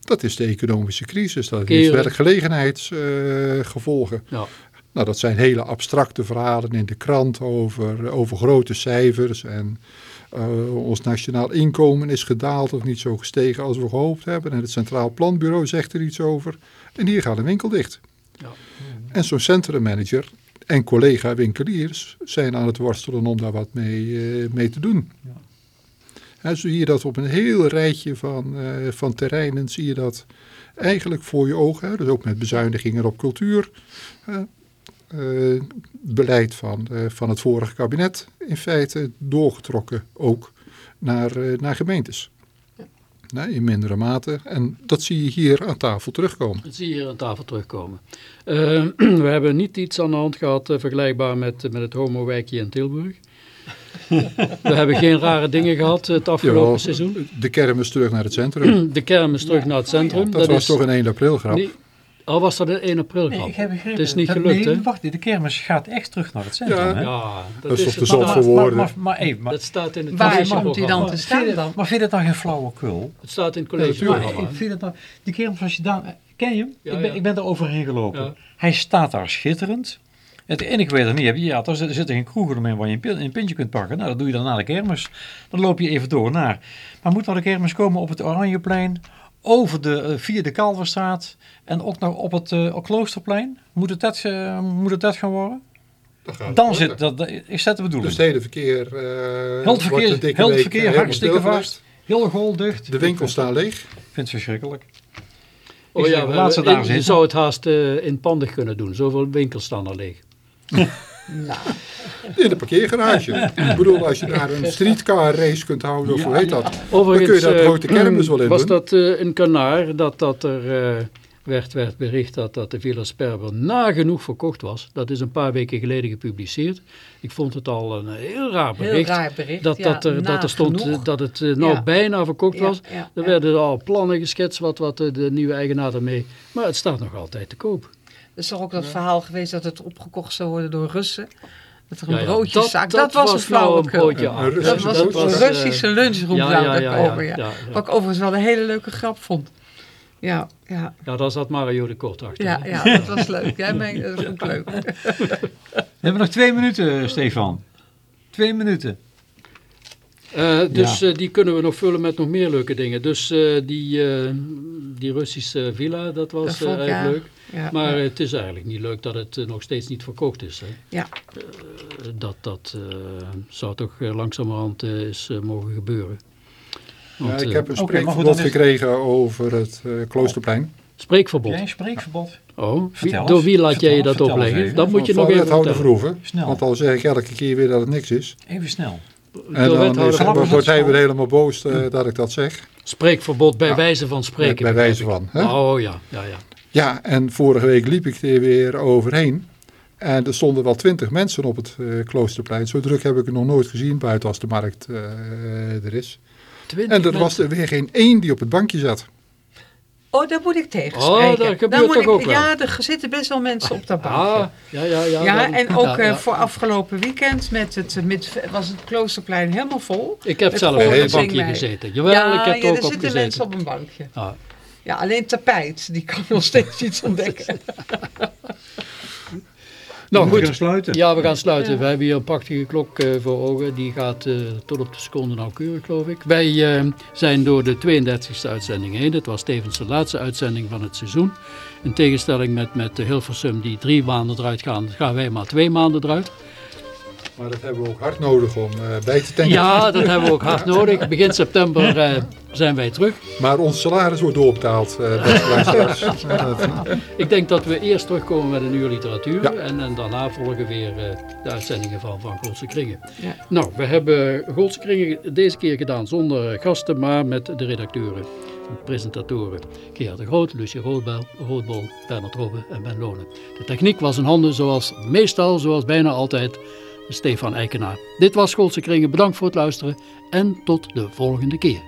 Dat is de economische crisis, dat Keren. werkgelegenheidsgevolgen. Ja. Nou, dat zijn hele abstracte verhalen in de krant over, over grote cijfers. En ons nationaal inkomen is gedaald of niet zo gestegen als we gehoopt hebben. En het Centraal Planbureau zegt er iets over. En hier gaat een winkel dicht. Ja. En zo'n centrummanager en collega winkeliers zijn aan het worstelen om daar wat mee, eh, mee te doen. En zo zie je dat op een heel rijtje van, eh, van terreinen zie je dat eigenlijk voor je ogen. Hè, dus ook met bezuinigingen op cultuur. eh, beleid van, van het vorige kabinet in feite doorgetrokken ook naar, naar gemeentes. Nee, in mindere mate. En dat zie je hier aan tafel terugkomen. Dat zie je hier aan tafel terugkomen. Eh, we hebben niet iets aan de hand gehad eh, vergelijkbaar met, met het homowijkje in Tilburg. we hebben geen rare dingen gehad het afgelopen Jawel, seizoen. De kermis terug naar het centrum. De kermis terug naar het centrum. Dat, was is toch een 1 april grap. Al was dat een 1 april Nee, ik heb begrepen. Het is niet dat- gelukt, nee, hè? Wacht, de kermis gaat echt terug naar het centrum. Ja. hè? Ja, dat, Dat is het. te zot Maar- voor maar, woorden. maar, maar, even, maar, Dat staat in het Waar komt hij dan te maar staan vind je- dan? Maar vind je dat dan geen flauwekul? Het staat in het Maar collegeprogramma. ik vind het nou, die kermis als je daar, ken je hem? Ja, ik, ben, ja. ik ben er overheen gelopen. Ja. Hij staat daar schitterend. Het enige weet er niet heb je, ja, er zit- er zitten geen kroegen omheen waar je een, pin- een pintje kunt pakken. Nou, dat doe je dan na de kermis. Dan loop je even door naar. Maar moet nou de kermis komen op het Oranjeplein, over de, eh, via de Kalverstraat en ook nog op het eh, Kloosterplein? Moet het dat, eh, moet het dat gaan worden? Dan zit, dat, dat is dat de bedoeling. Dus het hele verkeer, eh Heel het verkeer- wordt een dikke heel het verkeer helemaal hartstikke vast. Heel dicht. De winkels staan leeg. Ik vind het verschrikkelijk. Oh Ik ja, zeg, we- je zou het haast eh, inpandig kunnen doen. Zoveel winkels staan er leeg. Nou, In de parkeergarage. Ik bedoel, als je daar een streetcar race kunt houden, of hoe heet dat? Overigens kun je dat eh, grote kermis wel in was doen. dat eh, een kanaar dat, dat er eh, werd, werd bericht dat, dat de Villa Sperber nagenoeg verkocht was. Dat is een paar weken geleden gepubliceerd. Ik vond het al een heel raar heel bericht. raar bericht. dat, ja, dat, er, dat er stond eh, dat het eh, nou Ja. bijna verkocht Ja, was. ja, Er ja. werden al plannen geschetst wat, wat eh, de nieuwe eigenaar ermee. Maar het staat nog altijd te koop. Er is toch ook dat verhaal geweest dat het opgekocht zou worden door Russen. Dat er een Ja, ja, broodjeszaak, dat- dat, dat was een nou flauwekul. broodje. Russische Dat was een Russische lunchroom ja, zou ja, dat ja, ja, komen. Ja. ja, ja. Wat ik overigens wel een hele leuke grap vond. Ja, ja, Ja, daar zat Mario de Kort achter. ja, ja dat was leuk. Jij bent, dat vond ik leuk. We hebben nog twee minuten, Stefan. Twee minuten. Eh, dus eh, die kunnen we nog vullen met nog meer leuke dingen. Dus eh, die, eh, die Russische villa, dat was Dat vond ik, erg ja. leuk. Ja, Maar ja. het is eigenlijk niet leuk dat het nog steeds niet verkocht is. Hè. Ja. Eh, dat dat eh, zou toch langzamerhand eens eh, mogen gebeuren. Ja, Want, ik heb een spreekverbod dan is- gekregen over het Kloosterplein. Spreekverbod. Jij een spreekverbod? Oh, wie- Vertel eens. door wie laat jij je dat opleggen? even. Dat moet je nog even vertellen. Snel. Want dan zeg ik elke keer weer dat het niks is. Even snel. En dan wethouder wordt hij weer helemaal boos eh, dat ik dat zeg. Spreekverbod bij Ja. wijze van spreken. bij wijze van. Hè? Oh ja, ja, ja. Ja, en vorige week liep ik er weer overheen. En er stonden wel twintig mensen op het eh, Kloosterplein. Zo druk heb ik het nog nooit gezien buiten als de markt eh, er is. En er was er weer geen één die op het bankje zat. Oh, daar moet ik tegen Oh, dat gebeurt Daar moet toch ik- ook wel? Ja, er zitten best wel mensen op dat bankje. Ah, ja, ja, ja. Ja, en ook ja, eh, ja. voor afgelopen weekend met het, met, was het Kloosterplein helemaal vol. Ik heb zelf op een en bankje gezeten. Jawel, ja, ik heb er ook er op zitten gezeten. mensen op een bankje. Ah. Ja, alleen tapijt, die kan nog steeds iets ontdekken. Nou We gaan goed, sluiten. ja, we gaan sluiten. We hebben hier een prachtige klok eh, voor ogen. Die gaat eh, tot op de seconde nauwkeurig, geloof ik. Wij eh, zijn door de 32e uitzending heen. Dit was tevens de laatste uitzending van het seizoen. In tegenstelling met, met de Hilversum die drie maanden eruit gaan, gaan wij maar twee maanden eruit. Maar dat hebben we ook hard nodig om uh, bij te tanken. Ja, dat hebben we ook hard nodig. Begin september uh, zijn wij terug. Maar ons salaris wordt doorbetaald. Uh, Ik denk dat we eerst terugkomen met een uur literatuur. Ja. En, en, daarna volgen weer de uitzendingen van, van Goldse Kringen. Ja. Nou, we hebben Goldse Kringen deze keer gedaan zonder gasten, maar met de redacteuren presentatoren Gerard de Groot, Lucie Roodbel, Roodbol, Bernard Robbe en Ben Lonen. De techniek was in handen zoals meestal, zoals bijna altijd, Stefan Eikenaar. Dit was Schoolse Kringen, bedankt voor het luisteren en tot de volgende keer.